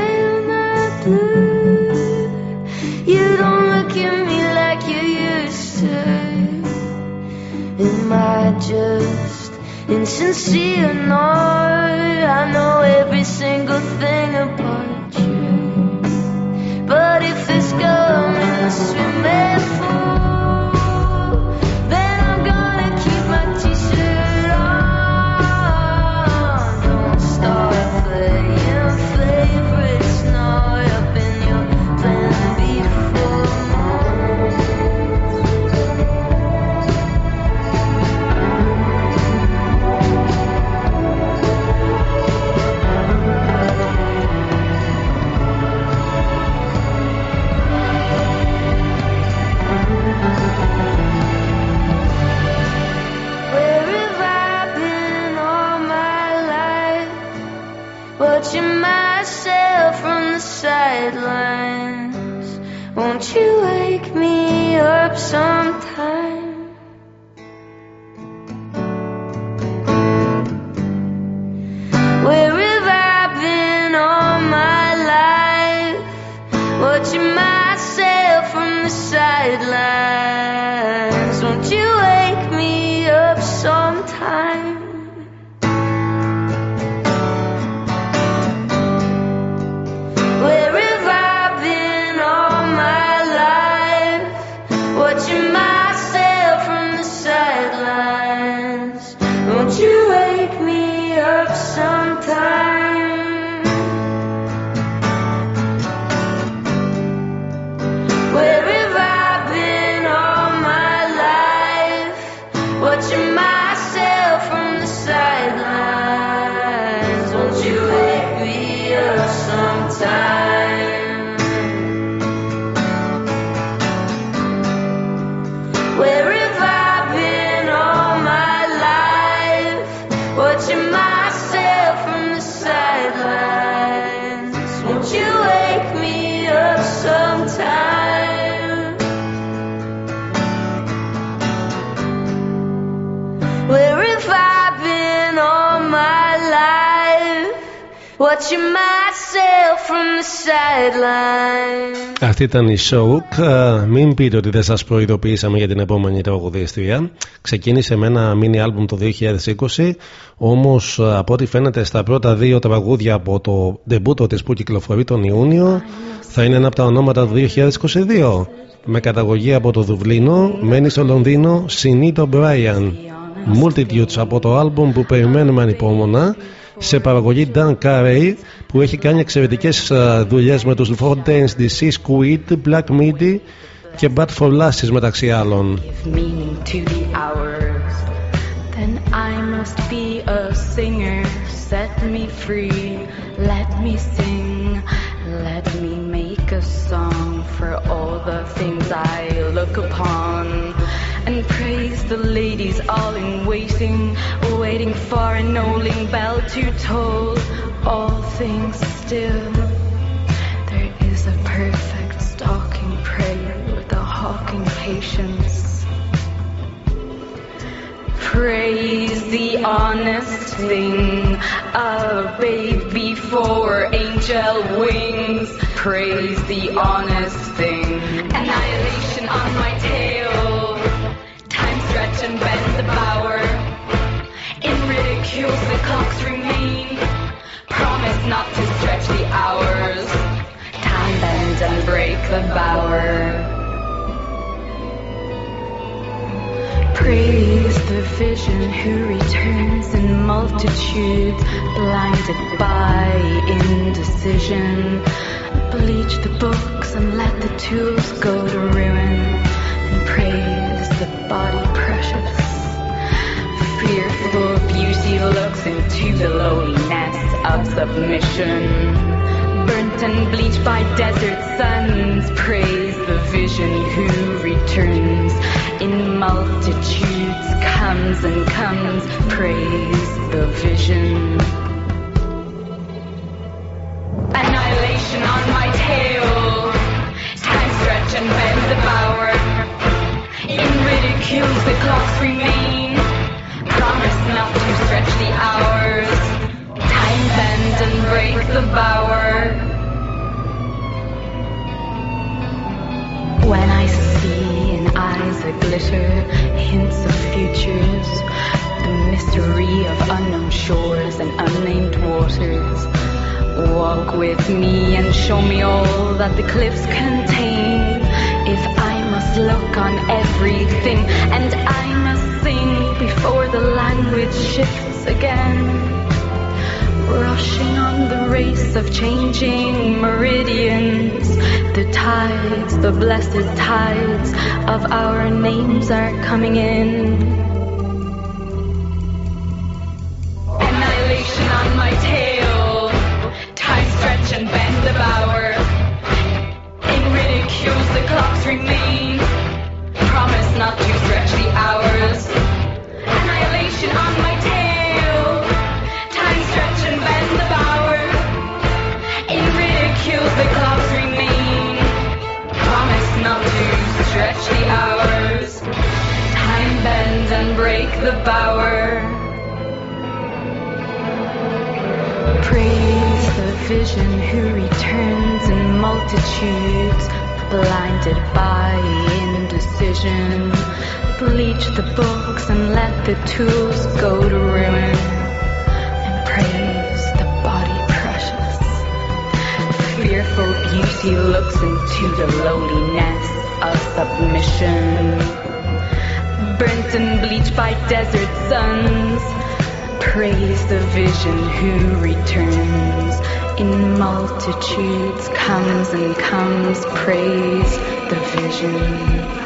just insincere? No, I know every single thing about you. But if it's going to swim Αυτή ήταν η Shock. Ε, Μην πείτε ότι δεν σας προειδοποιήσαμε για την επόμενη τραγουδίστρια. Ξεκίνησε με ένα mini album το 2020, όμως ε, από ό,τι φαίνεται στα πρώτα δύο τραγούδια από το ντεμπούτο της που κυκλοφορεί τον Ιούνιο θα είναι ένα από τα ονόματα του 2022. Με καταγωγή από το Δουβλίνο, μένει στο Λονδίνο Σινίτο Μπράιαν. Multitudes από το album που περιμένουμε ανυπόμονα σε παραγωγή Dan Carey που έχει κάνει εξαιρετικές α, δουλειές με τους Fontaine's DC, Squid, Black Midi και Bad for Lasses μεταξύ άλλων. meaning to the hours. Then I must be a singer. Set me free, let me sing, let me make a song for all the things I look upon. And praise the ladies all in waiting, waiting for an knolling bell to toll. All things still. There is a perfect stalking prayer with a hawking patience. Praise the honest thing, a babe before angel wings. Praise the honest thing, annihilation on my tail. Time stretch and bend the bower. Ridicule, the clocks remain. Promise not to stretch the hours. Time bends and break the bower. Praise the vision who returns in multitudes, blinded by indecision. Bleach the books and let the tools go to ruin, and praise the body precious. Fearful looks into the lowliness of submission. Burnt and bleached by desert suns, praise the vision who returns in multitudes, comes and comes, praise the vision. Annihilation on my tail, time stretch and bend the bower. In ridicule, the clocks remain. The hours. Time bend and break the bower. When I see in eyes a glitter, hints of futures, the mystery of unknown shores and unnamed waters. Walk with me and show me all that the cliffs contain. If I must look on everything and I must sing before the language shifts again. Rushing on the race of changing meridians, the tides, the blessed tides of our names are coming in. Annihilation on my tail, time stretch and bend the bower. In ridicule, the clocks remain. And break the bower. Praise the vision who returns in multitudes, blinded by indecision. Bleach the books and let the tools go to ruin. And praise the body precious. Fearful beauty looks into the lowliness of submission. Burnt and bleached by desert suns. Praise the vision who returns in multitudes, comes and comes. Praise the vision.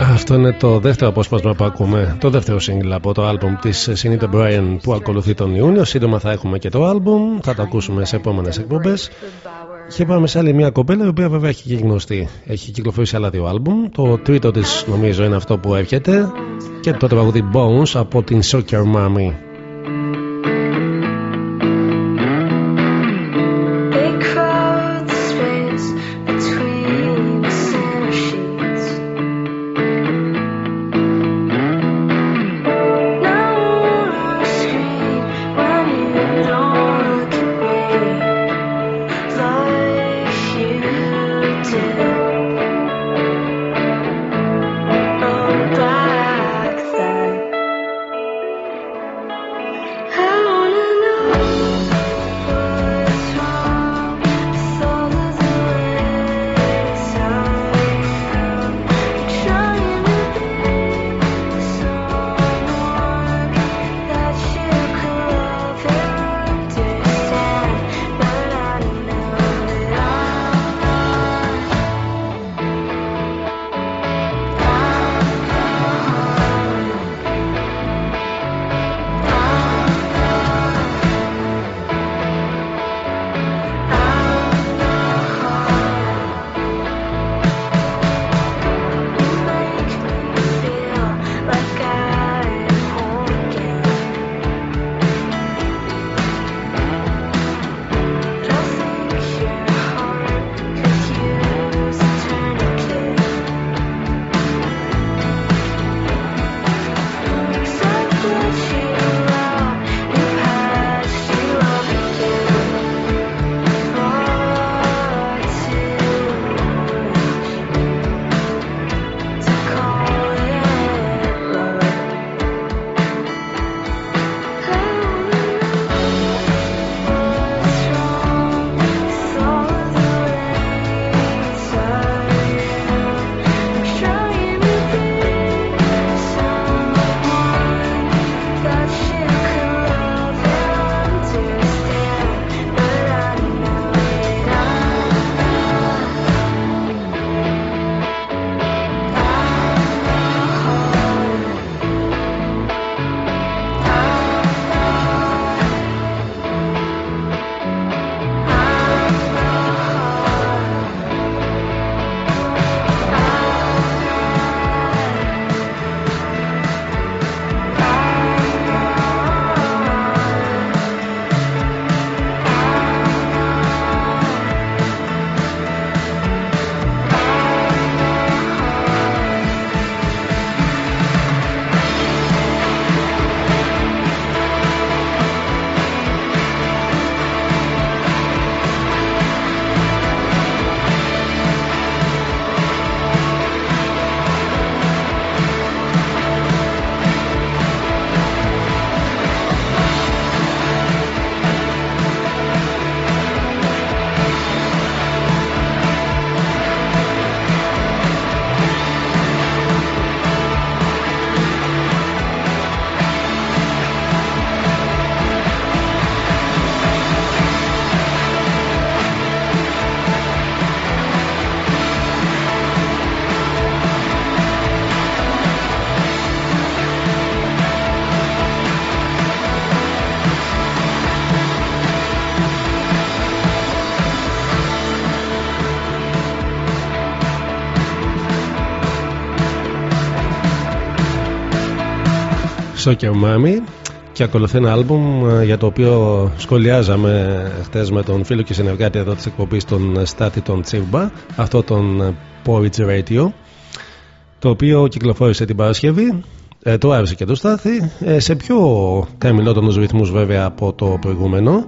Αυτό είναι το δεύτερο απόσπασμα που ακούμε, το δεύτερο single από το άλμπουμ της Sinita Bryan που ακολουθεί τον Ιούνιο. Σύντομα θα έχουμε και το άλμπουμ, θα το ακούσουμε σε επόμενες εκπομπές. Και πάμε σε άλλη μια κοπέλα η οποία βέβαια έχει και γνωστή. Έχει κυκλοφορήσει άλλα δύο άλμπουμ. Το τρίτο της νομίζω είναι αυτό που έρχεται και το τραγούδι Bones από την Soccer Mommy. Soccer Mommy και ακολουθεί ένα άλμπουμ ε, για το οποίο σχολιάζαμε χτες με τον φίλο και συνεργάτη εδώ της εκπομπής τον Στάτη τον Τσίμπα αυτό τον ε, Porridge Radio το οποίο κυκλοφόρησε την Παρασκευή. Ε, το άρεσε και το Στάθη. Ε, σε πιο καμιλότονους ρυθμούς βέβαια από το προηγούμενο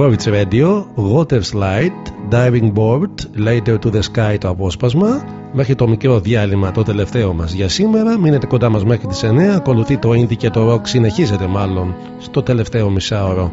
Porridge Radio, Water Slide, Diving Board, Later to the Sky το απόσπασμα μέχρι το μικρό διάλειμμα το τελευταίο μας για σήμερα. Μείνετε κοντά μας μέχρι τις 9 ακολουθεί το indie και το rock. Συνεχίζεται μάλλον στο τελευταίο μισάωρο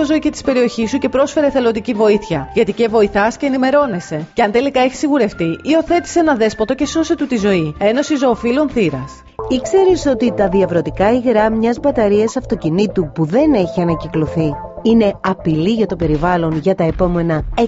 φιλοζωική και της περιοχής σου και πρόσφερε θελοντική βοήθεια. Γιατί και βοηθάς και ενημερώνεσαι. Και αν τελικά έχεις σιγουρευτεί, υιοθέτησε ένα δέσποτο και σώσε του τη ζωή. Ένωση Ζωοφίλων Θήρα. Ήξερες ότι τα διαβρωτικά υγρά μιας μπαταρίας αυτοκινήτου που δεν έχει ανακυκλωθεί είναι απειλή για το περιβάλλον για τα επόμενα 6.000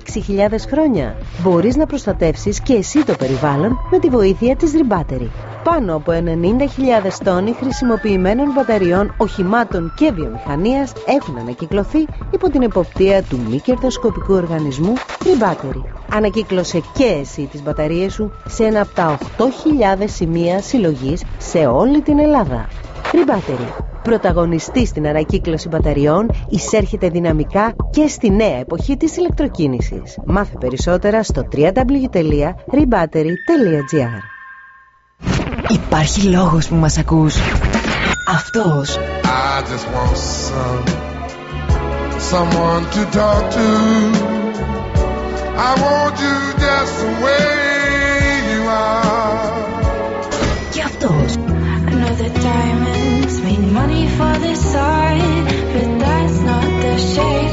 χρόνια; Μπορείς να προστατεύσεις και εσύ το περιβάλλον με τη βοήθεια της Rebattery. Πάνω από 90.000 τόνοι χρησιμοποιημένων μπαταριών οχημάτων και βιομηχανίας έχουν ανακυκλωθεί υπό την εποπτεία του μη κερδοσκοπικού οργανισμού Rebattery. Ανακύκλωσε και εσύ τις μπαταρίες σου σε ένα από τα 8.000 σημεία συλλογής σε όλη την Ελλάδα. Rebattery. Πρωταγωνιστή στην ανακύκλωση μπαταριών, εισέρχεται δυναμικά και στη νέα εποχή της ηλεκτροκίνησης. Μάθε περισσότερα στο www.rebattery.gr Υπάρχει λόγος που μας ακούς. Αυτός. I just want some, someone to talk to. I want you just the way you are. Ciertos. I know that diamonds mean money for this side, but that's not the shape.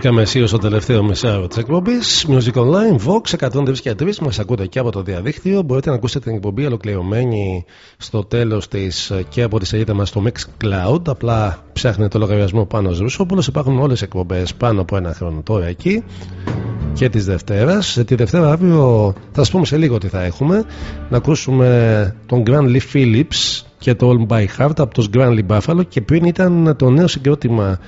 Μπήκαμε αισίω στο τελευταίο μεσάριο της εκπομπής. Music Online, Vox 103 και 3. Μας ακούτε και από το διαδίκτυο. Μπορείτε να ακούσετε την εκπομπή ολοκληρωμένη στο τέλος της και από τη σελίδα μας στο Mixcloud. Απλά ψάχνετε το λογαριασμό πάνω Ρούσοπουλος. Υπάρχουν όλες οι εκπομπές πάνω από ένα χρόνο τώρα εκεί. Και της Δευτέρας. Τη Δευτέρα αύριο θα σας πούμε σε λίγο τι θα έχουμε. Να ακούσουμε τον Grand Lee Phillips και το All by Heart από τους Grand Lee Buffalo. Και πριν ήταν το νέο συγκρότημα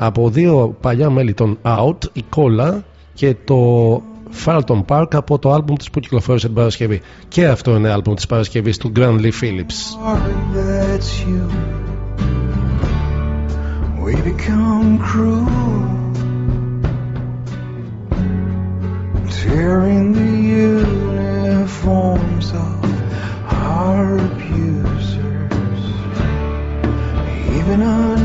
από δύο παλιά μέλη των Out, η Cola και το Falton Park από το άλμπουμ της που κυκλοφόρησε την Παρασκευή. Και αυτό είναι άλμπουμ της Παρασκευής του Grand Lee Phillips. That's you. We become cruel, tearing the uniforms of our abusers, even unmoved.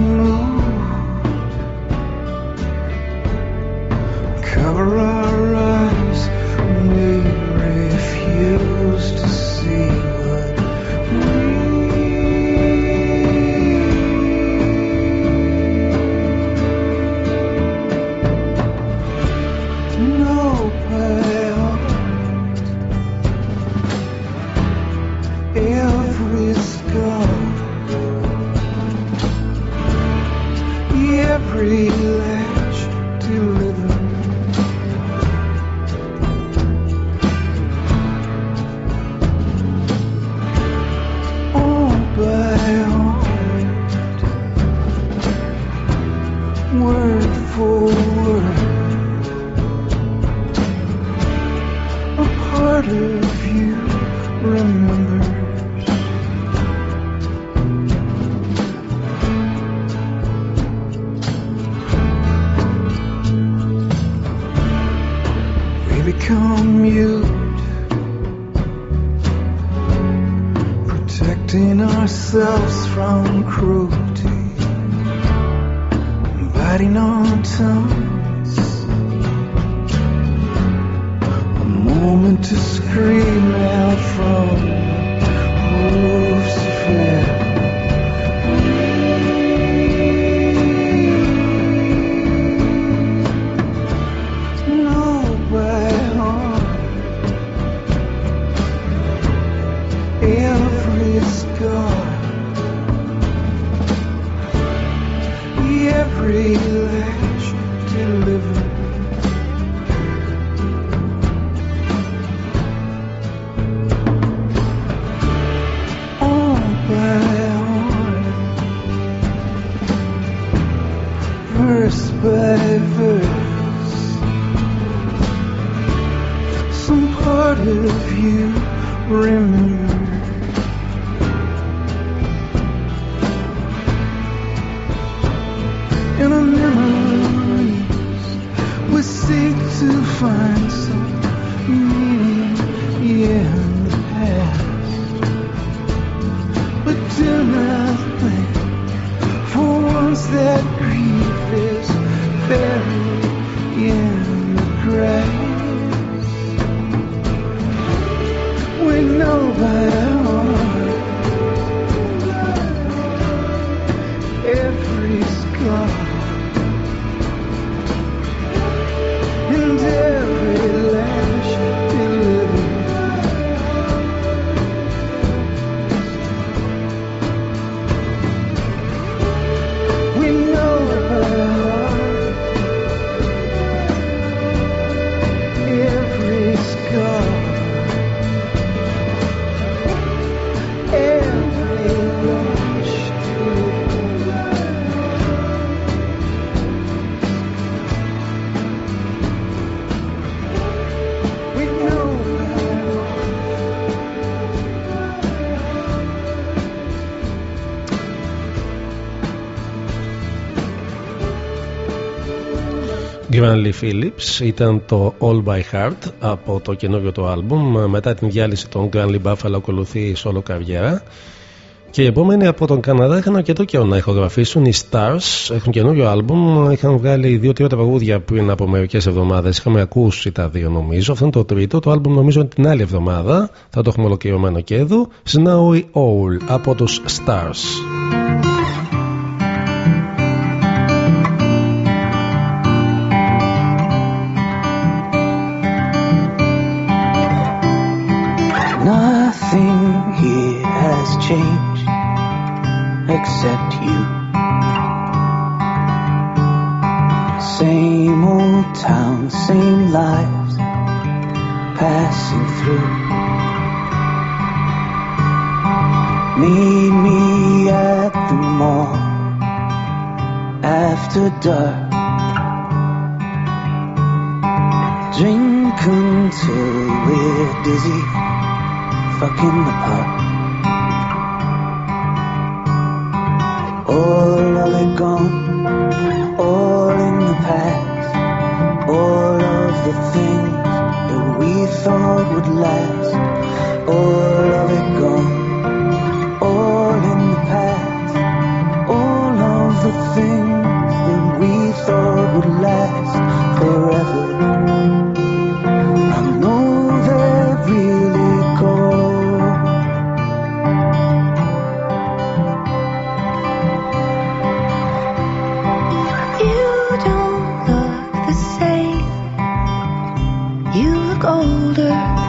Cover our eyes. We refuse to see free. Granley Phillips ήταν το All by Heart από το καινούριο του άλμπουμ. Μετά την διάλυση των Granley Buffalo ακολουθεί η solo καριέρα. Και οι επόμενοι από τον Καναδά είχαν αρκετό καιρό να ηχογραφήσουν. Οι Stars έχουν καινούριο άλμπουμ. Είχαν βγάλει δύο-τρία τραγούδια πριν από μερικές εβδομάδες. Είχαμε ακούσει τα δύο νομίζω. Αυτό είναι το τρίτο. Το άλμπουμ νομίζω την άλλη εβδομάδα. Θα το έχουμε ολοκληρωμένο και εδώ. Snowy Owl από τους Stars. Has changed except you. Same old town, same lives passing through. Meet me at the mall after dark. Drink until we're dizzy, fucking the park. All of it gone, all in the past. All of the things that we thought would last. All of it gone, all in the past. All of the things that we thought would last forever. Look older.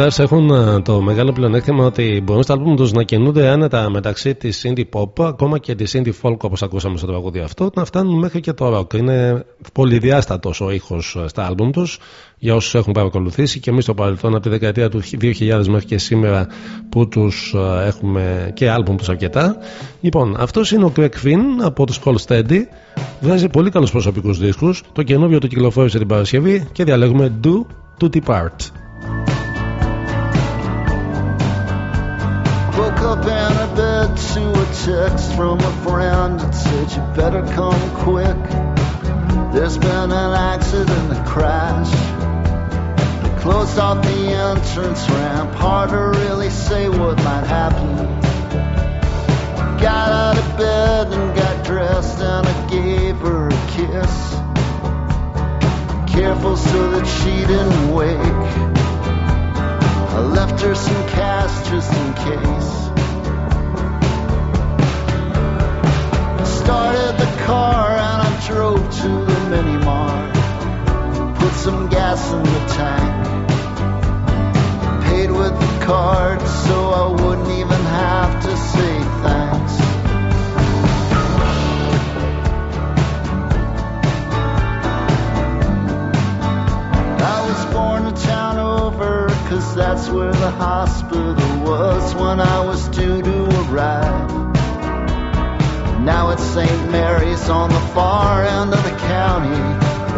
Stars έχουν ε, το μεγάλο πλεονέκτημα ότι μπορούν στα άλμπουμ τους να κινούνται άνετα μεταξύ της indie pop, ακόμα και της indie folk όπως ακούσαμε στο τραγούδι αυτό, να φτάνουν μέχρι και το rock. Είναι πολυδιάστατος ο ήχος στα άλμπουμ τους για όσους έχουν παρακολουθήσει και εμείς στο παρελθόν από τη δεκαετία του 2000 μέχρι και σήμερα που τους έχουμε και άλμπουμ τους αρκετά. Λοιπόν, αυτός είναι ο Greg Finn από τους Call Steady. Βγάζει πολύ καλούς προσωπικούς δίσκους. Το καινούριο του κυκλοφόρησε την Παρασκευή και διαλέγουμε Do to Depart. To a text from a friend that said you better come quick. There's been an accident, a crash. They closed off the entrance ramp. Hard to really say what might happen. Got out of bed and got dressed and I gave her a kiss. Careful so that she didn't wake. I left her some cash just in case. Started the car and I drove to the mini mart. Put some gas in the tank. Paid with the card so I wouldn't even have to say thanks. I was born a town over, cause that's where the hospital was when I was due to arrive. Now it's St. Mary's on the far end of the county,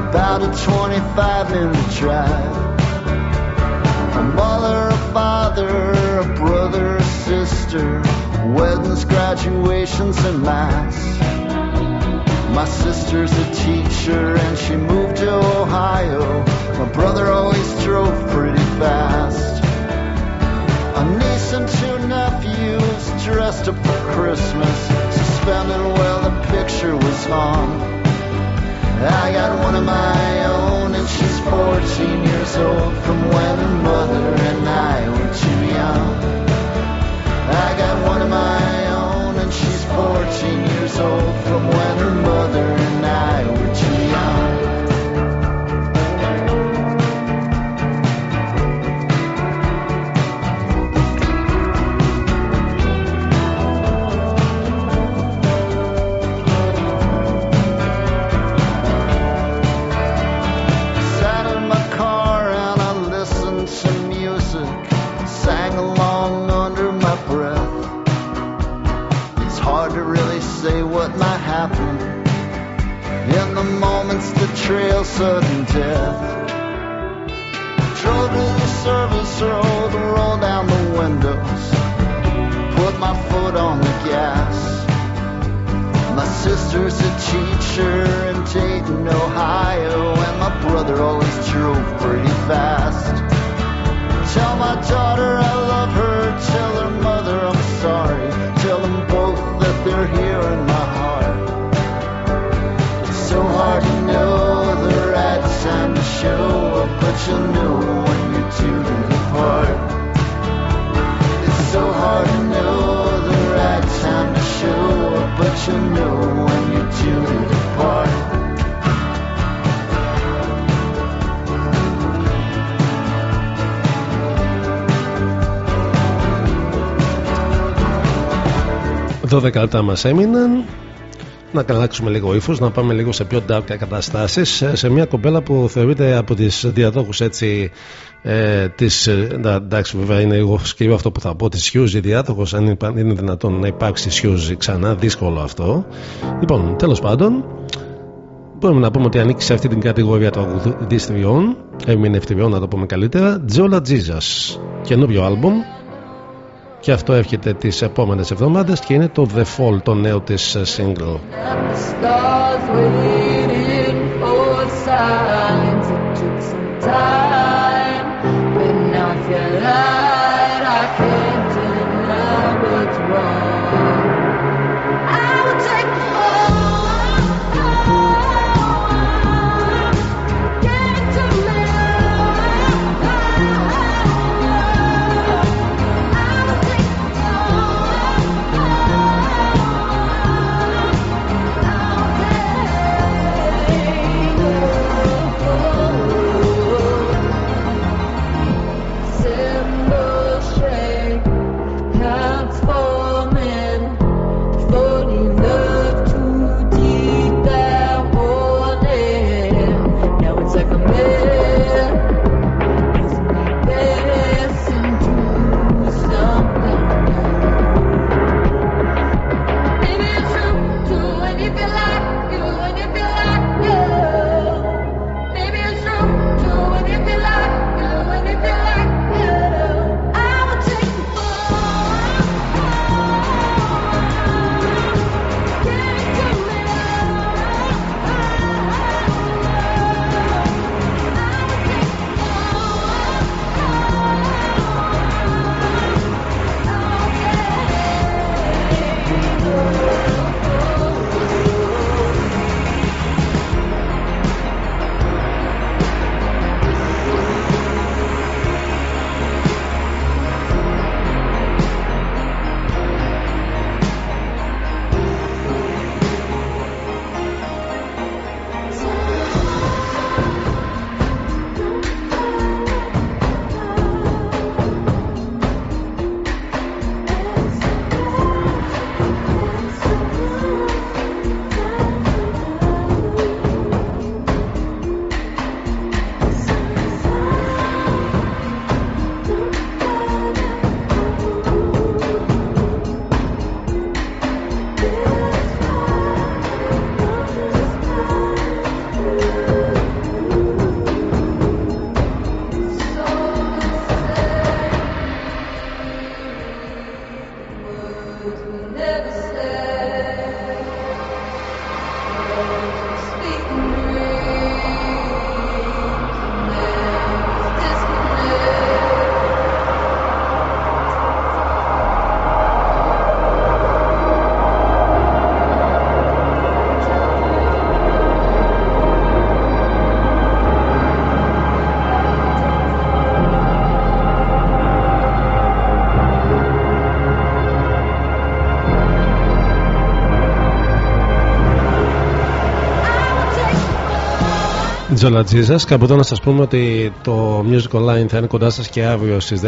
about a 25 minute drive. A mother, a father, a brother, a sister, weddings, graduations, and mass. My sister's a teacher and she moved to Ohio. My brother always drove pretty fast. A niece and two nephews dressed up for Christmas, suspended while the picture was hung. I got one of my own and she's 14 years old from when her mother and I were too young. I got one of my own and she's 14 years old from when her mother and I were too young. Trail sudden death. Drove the service road, rolled down the windows, put my foot on the gas. My sister's a teacher in Dayton, Ohio, and my brother always drove pretty fast. Tell my daughter I love her, tell her mother I'm sorry, tell them both that they're here in my heart. It's so hard to know it's time to show up, but you'll know when you're two apart. It's so hard to know the right time to show up, but you know when you're two apart. Δώδεκα λεπτά μας έμειναν Να αλλάξουμε λίγο ύφος, να πάμε λίγο σε πιο dark καταστάσεις. Σε μια κοπέλα που θεωρείται από τις διαδόχους έτσι. Ε, της, ε, εντάξει, βέβαια είναι λίγο σκληρό αυτό που θα πω. Της Σιούζη διάδοχος, αν είναι δυνατόν να υπάρξει Σιούζη ξανά, δύσκολο αυτό. Λοιπόν, τέλος πάντων, μπορούμε να πούμε ότι ανήκει σε αυτή την κατηγορία των αγουδίστριών, ερμηνευτριών να το πούμε καλύτερα. Τζόλα Τζίζας. Καινούριο άλμπουμ, και αυτό έρχεται τις επόμενες εβδομάδες και είναι το The Fall, το νέο της single. stars waiting for signs. It took some time, Τζόλα Τζίζα. Κάπου εδώ να σας πούμε ότι το Music Online θα είναι κοντά σας και αύριο στις 10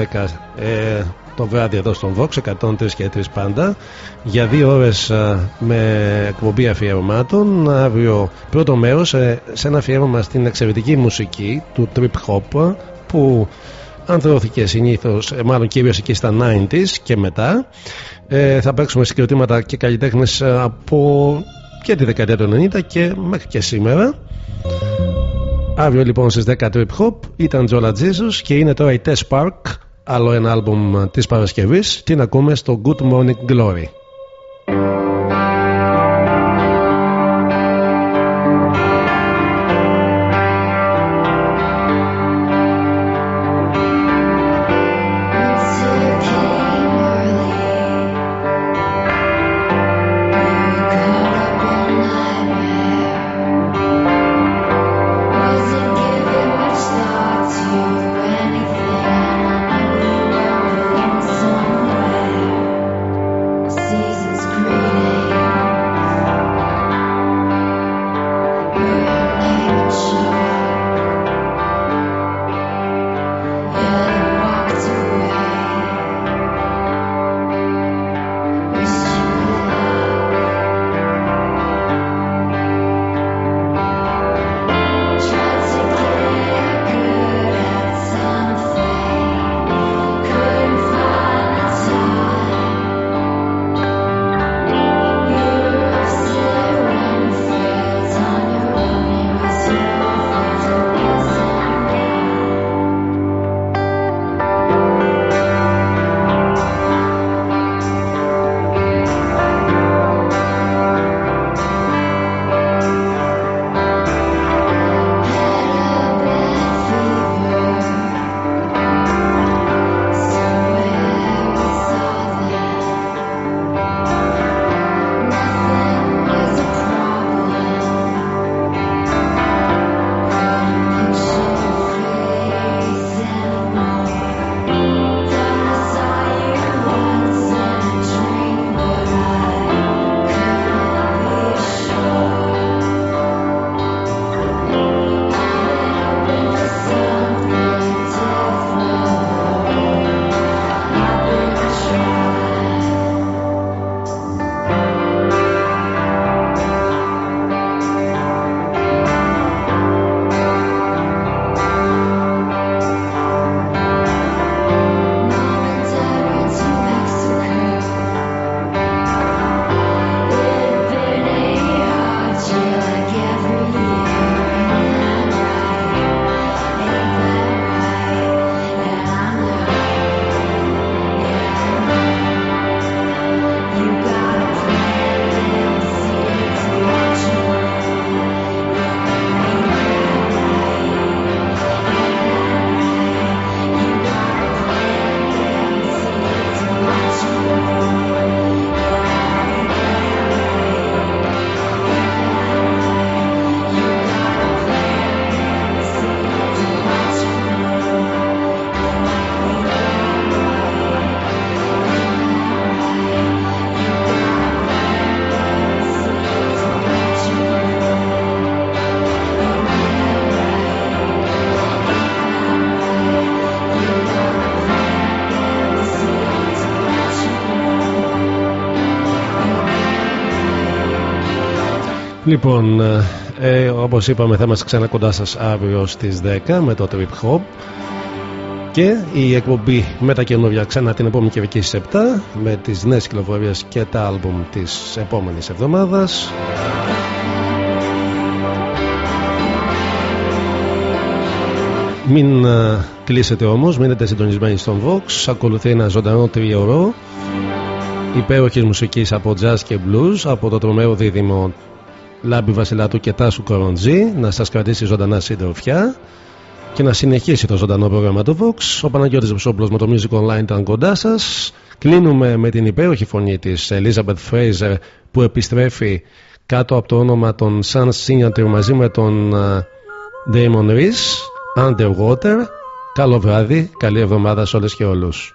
ε, το βράδυ εδώ στον Vox 103 και 3 πάντα για δύο ώρες με εκπομπή αφιερωμάτων. Αύριο πρώτο μέρος ε, σε ένα αφιέρωμα στην εξαιρετική μουσική του trip hop που ανθρωώθηκε συνήθως, ε, μάλλον κυρίως εκεί στα 90s και μετά. Ε, θα παίξουμε συγκροτήματα και καλλιτέχνες από και τη δεκαετία του 90 και μέχρι και σήμερα. Αύριο λοιπόν στις 10 Trip Hop ήταν Τζόλα Jesus και είναι τώρα η Tess Park, άλλο ένα άλμπουμ της Παρασκευής. Την ακούμε στο Good Morning Glory. Λοιπόν, ε, ε, όπως είπαμε θα είμαστε ξανά κοντά σας αύριο στις 10 με το Trip Hop. Και η εκπομπή με τα καινούργια ξανά την επόμενη Κυριακή στις 7 με τις νέες κυκλοφορίες και τα άλμπουμ της επόμενης εβδομάδας. Μην uh, κλείσετε όμως, μείνετε συντονισμένοι στον Vox. Ακολουθεί ένα ζωντανό τριωρό υπέροχης μουσικής από jazz και blues από το τρομερό δίδυμο Λάμπη Βασιλάτου και Τάσου Κοροντζή να σας κρατήσει ζωντανά συντροφιά και να συνεχίσει το ζωντανό πρόγραμμα του Vox. Ο Παναγιώτης Βουσόπουλος με το Music Online ήταν κοντά σας. Κλείνουμε με την υπέροχη φωνή της Elizabeth Fraser που επιστρέφει κάτω από το όνομα των Sun Signature μαζί με τον Damon Rees Underwater. Καλό βράδυ, καλή εβδομάδα σε όλες και όλους.